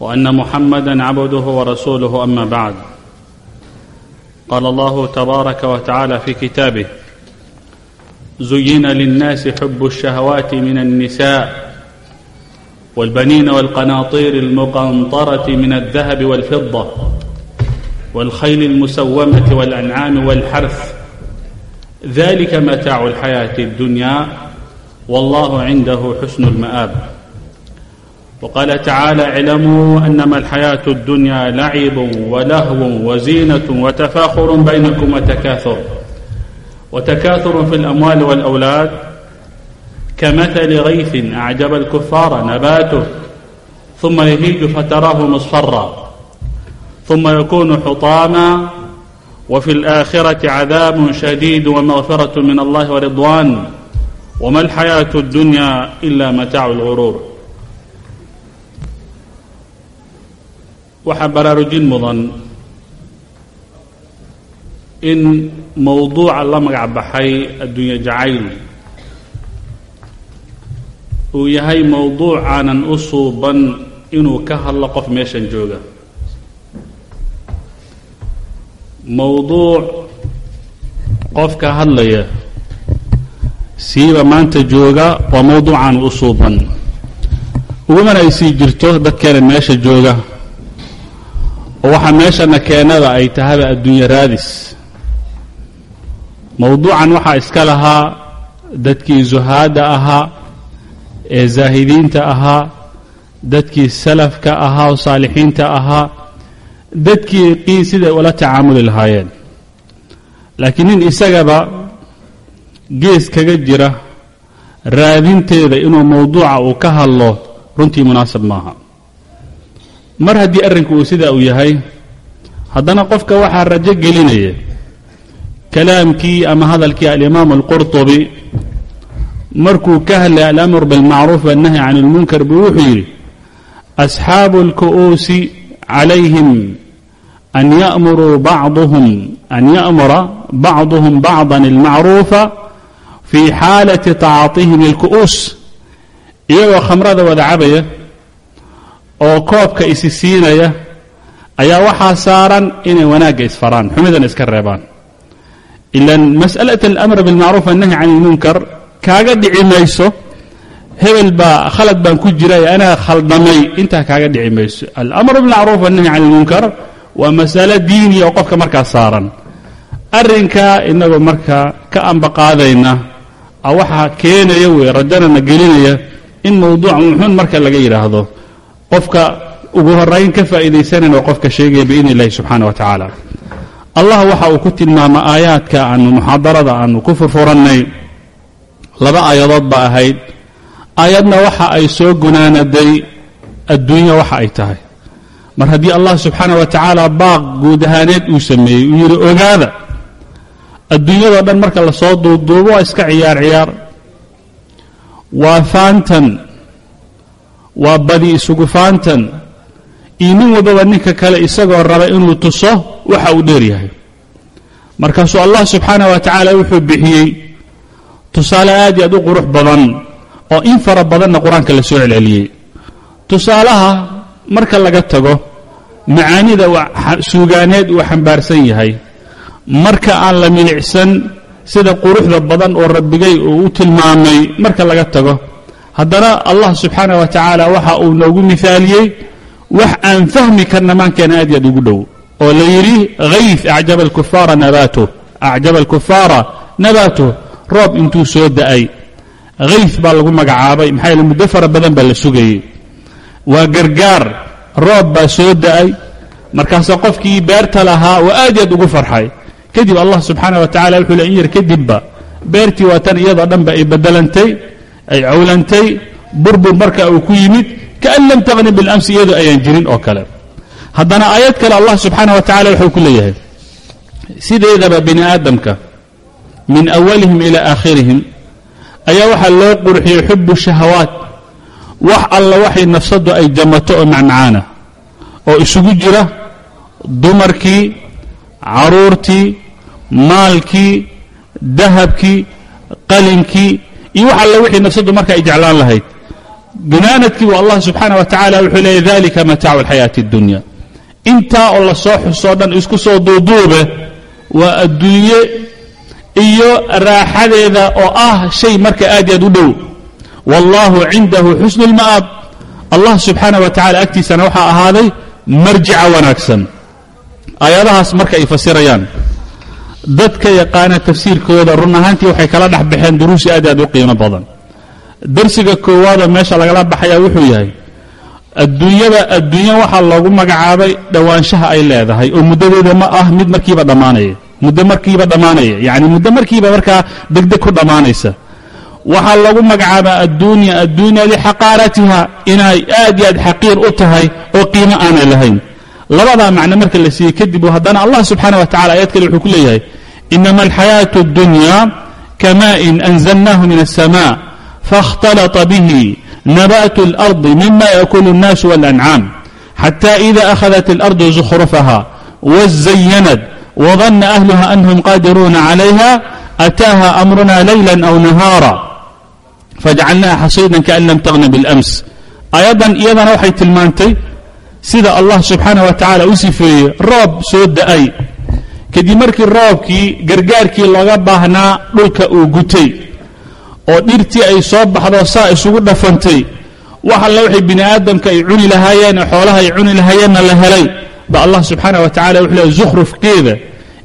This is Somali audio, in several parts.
وأن محمدا عبده ورسوله أما بعد قال الله تبارك وتعالى في كتابه زين للناس حب الشهوات من النساء والبنين والقناطير المقنطرة من الذهب والفضة والخيل المسومة والأنعام والحرث ذلك متاع الحياة الدنيا والله عنده حسن المآب وقال تعالى اعلموا انما الحياه الدنيا لعب ولهو وزينه وتفاخر بينكم وتكاثر وتكاثر في الاموال والاولاد كمثل غيث اعجب الكفار نباته ثم يهيج فتراه مصفرا ثم يكون حطاما وفي الاخره عذاب شديد ومغفره من الله ورضوان وما الحياه الدنيا الا متاع الغرور waxaa baraarujin mudan in mowduuca la magac baxay adduunye jacayl. Uu yahay mowduuc aanan u suuban inuu ka hadlo qof meeshan jooga. Mowduuc qofka hadlaya siiba maanta jooga waa mowduucaan u suuban. Ugumana ay sii jirto dadkeena meesha jooga oo waxaa meeshana keenada ay tahaba adduunye raadis. Mowduucan waxaa iska lahaa dadkii zuhaadda ahaa ee zaahidiinta ahaa dadkii salafka ahaa oo saalixiinta ahaa dadkii qii siday ula tacaamuli lahaayeen. Laakiin nin isagaba gees kaga jira raadinteeda inuu mowduuca uu ka hadlo runtii munaasab maaha mar haddii arrinku uu sidaa uu yahay haddana qofka waxaa rajo gelinaya kalaamkii ama hadalkii alimaamu alqurطubi markuu ka hadlay alamr biاlmacruuf waالnahy can اlmunkar buu wuxuu yidhi asxaabu اlku'uusi calayhim an yamuruu bacduhum an ya'mura bacduhum bacضa اlmacruufa fii xaalati tacaطihim اlku'uus iyagoo khamrada wada cabaya oo koobka isi siinaya ayaa waxaa saaran inay wanaagga isfaraan xumidana iska reebaan. Ilan mas'alat alamr bilmacruuf annahi can lmunkar kaaga dhici mayso hebel baa khalad baan ku jira ee anaa khaldamay intaa kaaga dhici mayso. Alamru bilmacruuf annahi can ilmunkar waa mas'alo diiniya oo qofka markaa saaran. Arrinkaa inagoo markaa ka ambaqaadayna waxaa keenaya wey radanana gelinaya in mawduuc muxuun marka laga yidhaahdo qofka ugu horayn ka faa'iidaysanayna waa qofka sheegaya biidni illahi subxaana wa tacaala. Allah waxa uu ku tilmaama aayaadka aanu muxaadarada aanu ku furfurannay. Laba aayadood ba ahayd. Aayadna waxa ay soo gunaanaday adduunya waxa ay tahay. Mar haddii allah subxaana wa tacaala baaq guud ahaaneed uu sameeyey uu yidhi ogaada adduunyadoo dhan marka la soo duuduubo waa iska ciyaar ciyaar. Waa faantan waa badi isugu faantan. Iyo nin walbaba ninka kale isagoo raba inuu tuso waxa uu dheer yahay. Markaasuu allah subxaanah wa tacaala wuxuu bixiyey tusaale aad iyo aad u qurux badan oo in fara badanna qur'aanka la soo celceliyey. Tusaalaha marka laga tago macaanida suugaaneed uu xambaarsan yahay. Marka aan la milicsan sida quruxda badan oo rabbigay uu u tilmaamay marka laga tago haddana allah subxaanah wa tacaala waxa uu noogu mihaaliyey wax aan fahmi karna maankeena aad yaad ugu dhow oo la yidhi hayf acjaba alkufaara nabaatuh acjaba alkufaara nabaatuh roob intuu soo da'ay hayf baa lagu magacaabay maxaa yaele muddo fara badan baa la sugayey. Waa gargaar roob baa soo da'ay markaasaa qofkii beerta lahaa oo aad yaad ugu farxay. Kadib allah subxaanah wa tacala wuxuu le in yar kadibba beertii waa tan iyadoo dhanba ay bedelantay ay cawlantay burbur marka uu ku yimid kaan lam taqni bilamsi iyadoo ayaan jirin oo kale. Haddana aayad kale allah subxaanah wa tacala wuxuu ku leeyahay sideedaba bini aadamka min awalihim ilaa aakhirihim ayaa waxaa loo qurxiyey xubu shahawaat wax alla waxay nafsaddu ay jamato oo macmacaana oo isugu jira dumarkii caruurtii maalkii dahabkii qalinkii iyo wax alla wixii nafsaddu marka ay jeclaan lahayd. Gunaanadkii bu allah subxaanah wa tacala wuxuu leeyay dalika mataacu alxayaati اddunya intaa oo la soo xusoo dhan isku soo duuduube waa adduunye iyo raaxadeeda oo ah shay marka aad iyo aad u dhow. Wallahu cindahu xusnu اlma'aab allah subxaanah wa tacala agtiisana waxaa ahaaday marjica wanaagsan. Aayadahaas marka ay fasirayaan dadka yaqaana tafsiirkooda run ahaantii waxay kala dhex baxeen duruusi aad aad u qiimo badan. Darsiga koowaadoo meesha lagala baxayaa wuxuu yahay adduunyada adduunya waxaa loogu magacaabay dhowaanshaha ay leedahay oo muddadeeda ma ah mid markiiba dhammaanaya. Muddo markiiba dhammaanaya yacni muddo markiiba markaa degdeg ku dhammaanaysa. Waxaa loogu magacaabaa adduunya adduunya lixaqaaratiha inay aad iyo aad xaqiir u tahay oo qiimo aanay lahayn. Labadaa macno marka la siiyey kadib haddana allah subxaanah wa tacala ayad kale wuxuu ku leeyahay إنما الحياة الدنيا كماء أنزلناه من السماء فاختلط به نبات الأرض مما يأكل الناس والأنعام حتى إذا أخذت الأرض زخرفها وزينت وظن أهلها أنهم قادرون عليها أتاها أمرنا ليلا أو نهارا فجعلناها حصيدا كأن لم تغن بالأمس ayadan iyadana waxay tilmaantay sida allah subxaanah wa tacaala u sifeeyey roob soo kadib markii roobkii gargaarkii looga baahnaa dhulka uu gutay. Oo dhirtii ay soo baxdo saa isugu dhafantay. Wax alla waxay bini aadamka ay cuni lahaayeen oo xoolaha ay cuni lahaayeenna la helay. Ba allah subxaanah wa tacala wuxuu leeay zukhrufkeeda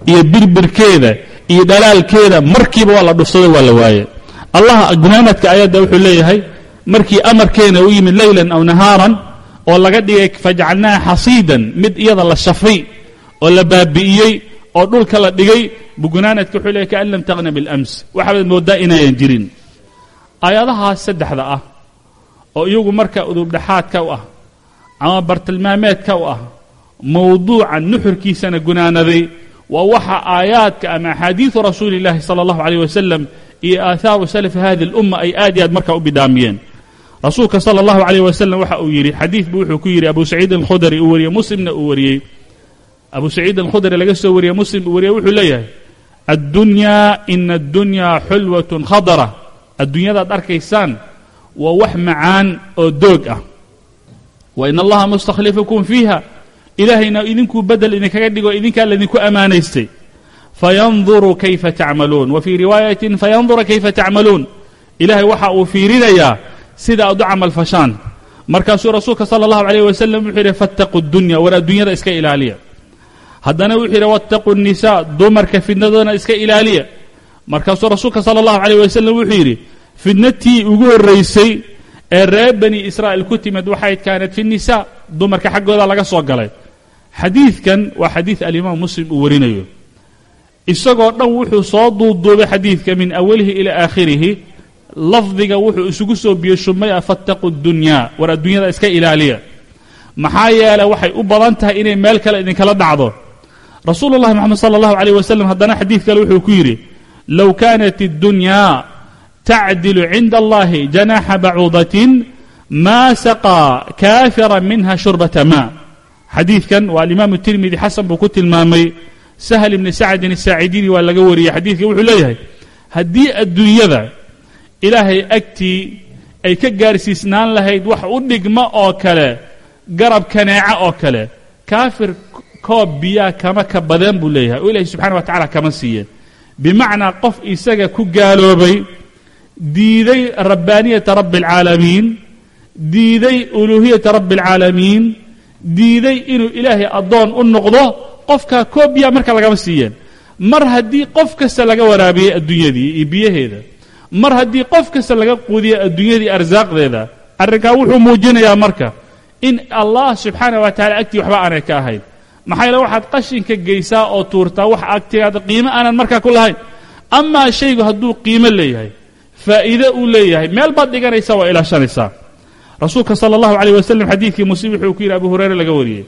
iyo birbirkeeda iyo dhalaalkeeda markiiba waa la dhufsaday waa la waaye. Allah gunaanadka ayadda wuxuu leeyahay markii amarkeena u yimid leylan aw nahaaran oo laga dhigay fajcalnaha xasiidan mid iyada la shafay oo la baabi'iyey oo dhulka la dhigay bugunaanadka wuxuu leeyahy kaan lam taqna bilams waxaad mooddaa inayan jirin aayadahaas saddexda ah oo iyagu marka udubdhaxaadka u ah ama bartilmaameedka u ah mawduuca nuxurkiisana gunaanaday waa waxa aayaadka ama axaadiidu rasuuli اllahi salى اllahu عalيه wasalam iyo aahaaru salafi hadi اlumma ay aad iyo aad marka u bidhaamiyeen rasuulka salى اllahu عalيه wasalam waxa uu yidhi xadiid buu wuxuu ku yidhi abu saciid alkhudri uu wariyey muslimna uu wariyey abu saciid alkhudri laga soo wariyey muslim uu wariyey wuxuu leeyahay addunyaa ina addunyaa xulwatun khadara. Adduunyadaad arkaysaan waa wax macaan oo doog ah. Wa in allaha mustakhlifukum fiiha. Ilaahayna idinkuu bedel idinkaga dhigo idinkaa laydinku ammaanaystay fayanduru kayfa tacmaluun. Wa fii riwaayatin fayandura kayfa tacmaluun. Ilahay waxa uu fiirinayaa sida aad u camal fashaan. Markaasuu rasuulka sala allahu alayh wasalam wuxuu yidhi fattaquu dunya war adduunyada iska ilaaliya haddana wuxuu yidhi wattaqu nisaa dumarka fitnadana iska ilaaliya. Markaasuu rasuulka sala allahu calayh wasalam wuxuu yidhi fidnatii ugu horraysay ee reer bani israa'iil ku timid waxay kaanad fi nnisaa dumarka xaggooda laga soo galay. Xadiidkan waa xadiid alimaam muslim uu warinayo. Isagoo dhan wuxuu soo duuduubay xadiidka min awalihi ila aakhirihi lafdiga wuxuu isugu soo biyashumay fattaqu dunyaa war addunyada iska ilaaliya. Maxaa yeele waxay u badan tahay inay meel kale idinkala dhacdo rasuulu llahi moxamed sala allahu alayh wasalam haddana xadiid kale wuxuu ku yidhi low kaanat اddunyaa tacdilu cinda allahi janaxa bacuudatin maa saqaa kaafira minha shurbata ma. Xadiidkan waa alimaamu tirmidi xasan buu ku tilmaamay sahl ibni sacdin asaacidiini waa laga wariyey xadiidka wuxuu leeyahay haddii adduunyada ilaahay agtii ay ka gaarsiisnaan lahayd wax u dhigma oo kale garab kaneeca oo kale kaafir koob biyaa kama ka badeen buu leeyahay. Oo ilahi subxana wa tacala kama siiyeen bimacnaa qof isaga ku gaaloobay diiday rabbaaniyata rabbi اlcaalamiin diiday uluuhiyata rabbi اlcaalamiin diiday inuu ilaahay addoon u noqdo qofkaa koob biyaa marka lagama siiyeen. Mar haddii qof kasta laga waraabiyey adduunyadii iyo biyaheeda mar haddii qof kasta laga quudiyey adduunyadii arsaaqdeeda arrinkaa wuxuu muujinayaa marka in allah subxaana wa tacala agtii waxba aanay ka ahayn maxaa yeele waxaad qashinka geysaa oo tuurtaa wax agtigaada qiimo aanan markaa ku lahayn. Amaa shaygu hadduu qiimo leeyahay faa'iide uu leeyahay meel baad dhiganaysa waa ilaashanaysaa. Rasuulka sala allahu alayh wasalam xadiidkii muslim wuxuu ku yidhi abu hureyre laga wariyey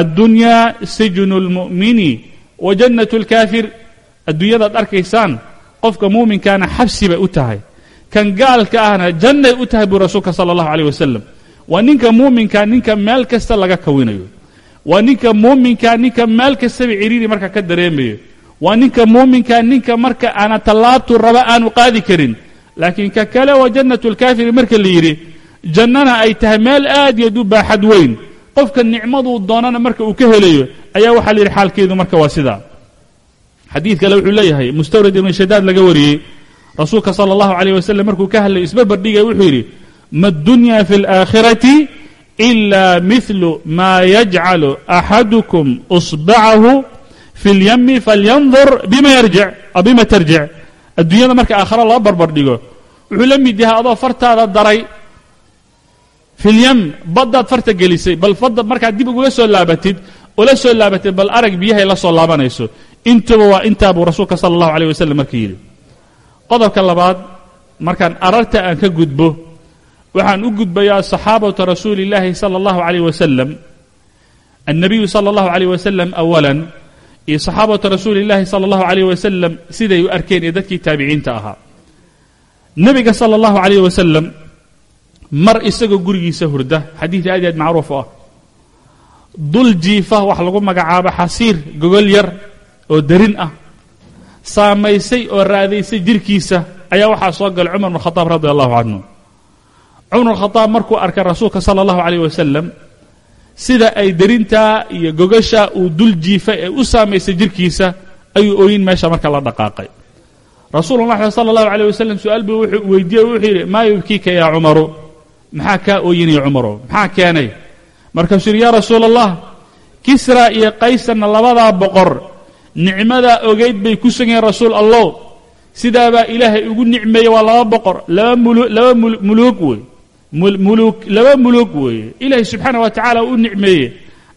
addunyaa sijnu اlmu'mini wa jannat اlkaafir adduunyadaad arkaysaan qofka muuminkaana xabsi bay u tahay. Kan gaalka ahna jannay u tahay buu rasuulka sala allahu alayh wasalam waa ninka muuminkaa ninka meel kasta laga kawinayo waa ninka muuminkaa ninka meel kastaba ciriiri marka ka dareemayo. Waa ninka muuminkaa ninka marka aana tallaabtu raba aanu qaadi karin. Laakiin ka kale waa jannatu lkaafiri marka la yidhi jannana ay tahay meel aad iyo aad u baaxad weyn. Qofka nicmaduu doonana marka uu ka helayo ayaa waxaa la yidhi xaalkeedu marka waa sidaa xadiid kale wuxuu leeyahay mustawrad ibn shadaad laga wariyey. Rasuulka sala allahu alayh wasalam markuu ka hadlayay isbarbardhigay wuxuu yidhi ma addunya fi اlaakhirati ila mihlu ma yajcalu axadukum usbacahu fi اlyami falyandur bima yarjic a bima tarjic adduunyada marka aakhira loo barbardhigo wuxuu la mid yahay adoo fartaada daray fi lyam baddaad farta gelisay bal fadda markaad dib ugula soo laabatid ula soo laabatid bal arag biyahay la soo laabanayso intuba waa intaa buu rasuulka sala allahu alayh wasalam marka yidhi qodobka labaad markaan ararta aan ka gudbo waxaan u gudbayaa saxaabata rasuuli اllaahi salى اllahu alayh wasalam annabiyu salى اllahu alayh wasalam awalan iyo saxaabata rasuuli اllahi salى اllahu alayh wasalam siday u arkeen ee dadkii taabiciinta ahaa nebiga salى اllahu alayh wasalam mar isagoo gurigiisa hurda xadiid aad i aad macruuf u ah dul jiifa wax lagu magacaabo xasiir gogol yar oo darin ah saamaysay oo raadaysay jirkiisa ayaa waxaa soo galay cumar bn khadaab radi allahu canhu cumar khadaab markuu arkay rasuulka sala allahu alayh wasalam sida ay derintaa iyo gogasha uu dul jiifay ee u saamaysay jirkiisa ayuu ooyin meesha marka la dhaqaaqay. Rasuulullah sala allahu alayh wasalam su'aal buu wuxuu weydiiyey wuxuu yidhi maa yubkiika yaa cumaru? Maxaa kaa ooyinaya cumarow maxaa keenay? Markaasuu yidhi yaa rasuula allah kisra iyo qaysarna labadaa boqor nicmadaa ogeyd bay ku sugayeen rasuul allow. Sidaabaa ilaahay ugu nicmeeyey waa laba boqor laba mulu laba muluug wey muluug laba muluug weeye. Ilaahay subxaana wa tacaala u nicmeeye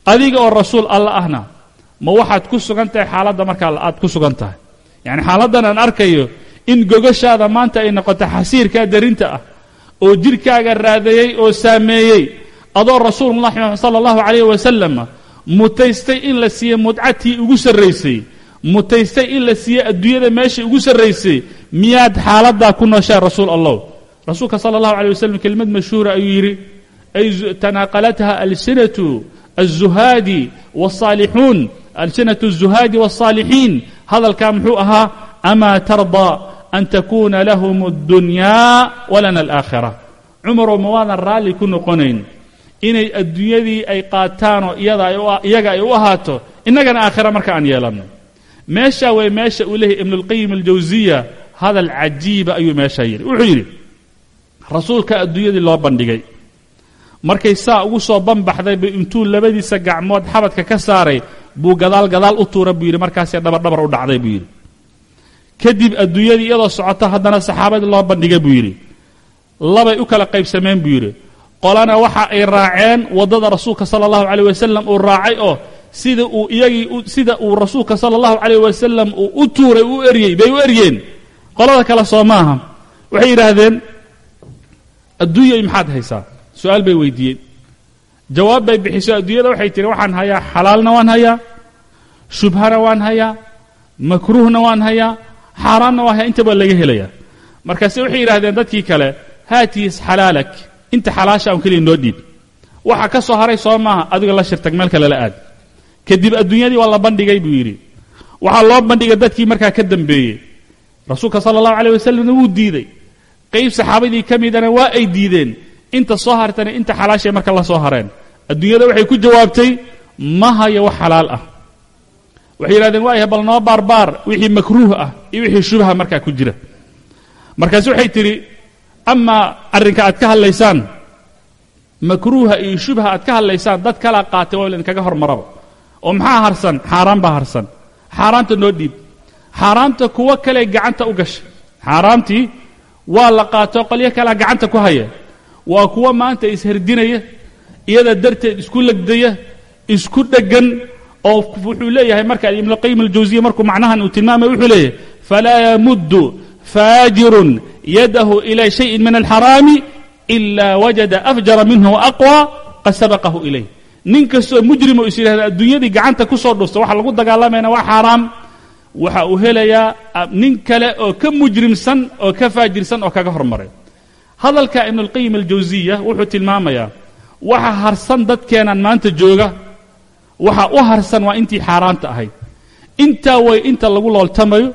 adiga oo rasuul alla ahna. Ma waxaad ku sugan tahay xaaladda markaa aad ku sugan tahay. Yacni xaaladdan aan arkayo in gogashaada maanta ay noqoto xasiirkaa darinta ah oo jirkaaga raadeeyey oo saameeyey adoo rasuulullah sala allahu calayh wasalam mutaystay in la siiye mudcatii ugu sarraysay mutaystay in la siiye adduunyada meesha ugu sarraysay miyaad xaaladdaa ku nooshahay rasuul allah rasuulka sala allahu alay wasalam kelimad mashhuura ayuu yidhi ay tanaaqalatha alsinatu الزuhaadi والصaalixuun alsinatu الزuhaadi والصaalixiin hadalkaa muxuu ahaa amaa tarضى an takuna lahm الdunyaa walana alaakhira cumarow ma waadan raalli ku noqonayn inay adduunyadii ay qaataanoo iyaga ay u ahaato innagana aakhira marka aan yeelanno meeshaa way meesha uu leeyahy ibn اlqayim اljawsiya hadal cajiiba ayuu meeshaa yidhi wuxuu yidhi rasuulka adduunyadii loo bandhigay. Markay saa ugu soo banbaxday bay intuu labadiisa gacmood xabadka ka saaray buu gadaal gadaal u tuura buu yidhi markaasee dhabardhabar u dhacday buu yidhi. Kadib adduunyadii iyadoo socoto haddana saxaabadii loo bandhigay buu yidhi. Labay u kala qaybsameen buu yidhi. Qolana waxa ay raaceen waddada rasuulka sala allahu calayh wasalam uu raacay oo sida uu iyagii sida uu rasuulka sala allahu calayh wasalam uu u tuuray u eryey bay u eryeen qolada kale soo maaha. Waxay yidhaahdeen adduunyay maxaad haysaa? Su'aal bay weydiiyeen. Jawaab bay bixiso adduunyada waxay tihi waxaan hayaa xalaalna waan hayaa shubhana waan hayaa makruuhna waan hayaa xaaraanna waan hayaa intaba laga helayaa. Markaase waxay yidhahdeen dadkii kale haatiis xalaalak inta xalaasha un keliya noo dhiib. Waxa ka soo haray soo maaha adiga la shirtag meel kale la aad. Kadib adduunyadii waa la bandhigay buu yidhi. Waxaa loo bandhigay dadkii markaa ka dambeeyey. Rasuulka sala allahu alayh wasalamna wuu diiday qayb saxaabadii ka midana waa ay diideen. Inta soo hartana inta xalaashay marka la soo hareen. Adduunyada waxay ku jawaabtay ma hayo wax xalaal ah. Waxay yidhahdeen waa yahay bal noo baarbaar wixii makruuh ah iyo wixii shubha markaa ku jira. Markaas waxay tidhi amaa arrinka aad ka hadlaysaan makruuha iyo shubha aad ka hadlaysaan dad kalaa qaatay waa idinkaga hormaraba oo maxaa harsan? Xaaraan baa harsan. Xaaraanta noo dhiib. Xaaraamta kuwo kale gacanta u gashay xaaraamtii waa la qaato qolyo kalea gacanta ku haya. Waa kuwa maanta isherdinaya iyada darteed isku legdaya isku dheggan oo wuxuu leeyahay marka ibnuqayim aljawsiya markuu macnahan uu tilmaamay wuxuu leeyahay falaa yamuddu faajirun yadahu ila shayin min alxaraami ila wajada afjara minhu aqwa qad sabaqahu ilayh nin kastoo mujrimo is yidhahda adduunyadii gacanta ku soo dhusta waxa lagu dagaalamayna waa xaaraam waxa uu helayaa nin kale oo ka mujrimsan oo ka faajirsan oo kaga hormaray. Hadalka ibnualqayim aljawsiya wuxuu tilmaamayaa waxa harsan dadkeenan maanta jooga waxa u harsan waa intii xaaraanta ahayd. Intaa way inta lagu looltamayo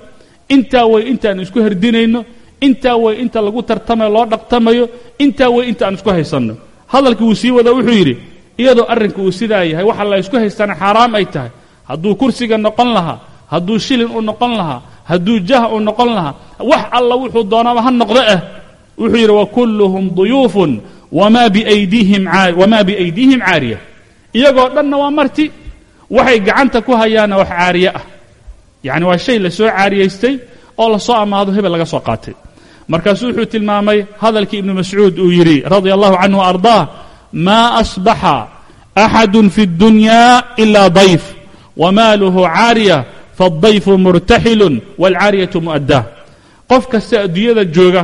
intaa way intaaan isku herdinayno intaa way inta lagu tartamayo loo dhaqtamayo intaa way inta aan isku haysanno. Hadalkii wuu sii wada wuxuu yidhi iyadoo arrinku uu sidaa yahay waxa la isku haystaana xaaraam ay tahay. Hadduu kursiga noqon lahaa hadduu shilin u noqon lahaa hadduu jah u noqon lahaa wax alla wuxuu doonaaba ha noqdo ah wuxuu yidhi wakulluhum duyuufun wamaa biaydiihim caariya. Iyagoo dhanna waa marti waxay gacanta ku hayaanna wax caariye ah. Yacni waa shay la soo caariyaystay oo la soo ammaado hebel laga soo qaatay. Markaasuu wuxuu tilmaamay hadalkii ibnu mascuud uu yidhi radia allahu canhu ardaah maa asbaxa axadu fi اddunya ila dayf wamaaluhu caariya faddayfu murtaxilun waalcaariyatu mu'addaa qof kasta adduunyada jooga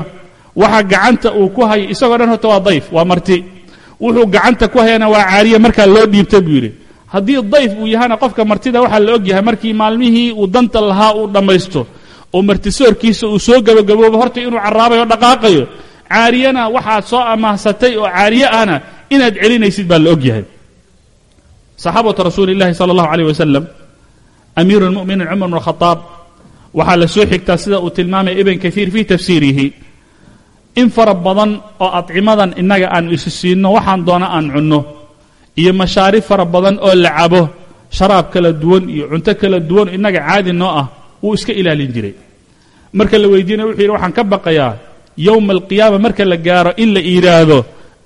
waxa gacanta uu ku haya isagoo dhan horta waa dayf waa marti wuxuu gacanta ku hayana waa caariya markaa loo dhiibta buu yidhi haddii dayf uu yahana qofka martida waxaa la og yahay markii maalmihii uu danta lahaa uu dhammaysto oo martisoorkiisa uu soo gabagaboobo horta inuu carraabayo o dhaqaaqayo caariyana waxaad soo ammaahsatay oo caariye ahna inaad celinaysid baa la og yahay saxaabatu rasuuli illahi allahu caleyh wasalam amiiru اlmu'miniin cumar bn khadaab waxaa la soo xigtaa sida uu tilmaamaya ibn kaiir fii tafsiirihi in fara badan oo adcimadan innaga aan isi siinno waxaan doona aan cunno iyo mashaarib fara badan oo la cabo sharaab kala duwan iyo cunto kala duwan innaga caadi noo ah wuu iska ilaalin jiray marka la weydiinaya wuxuu yidhi waxaan ka baqayaa yowma alqiyaama marka la gaaro in la yidhaahdo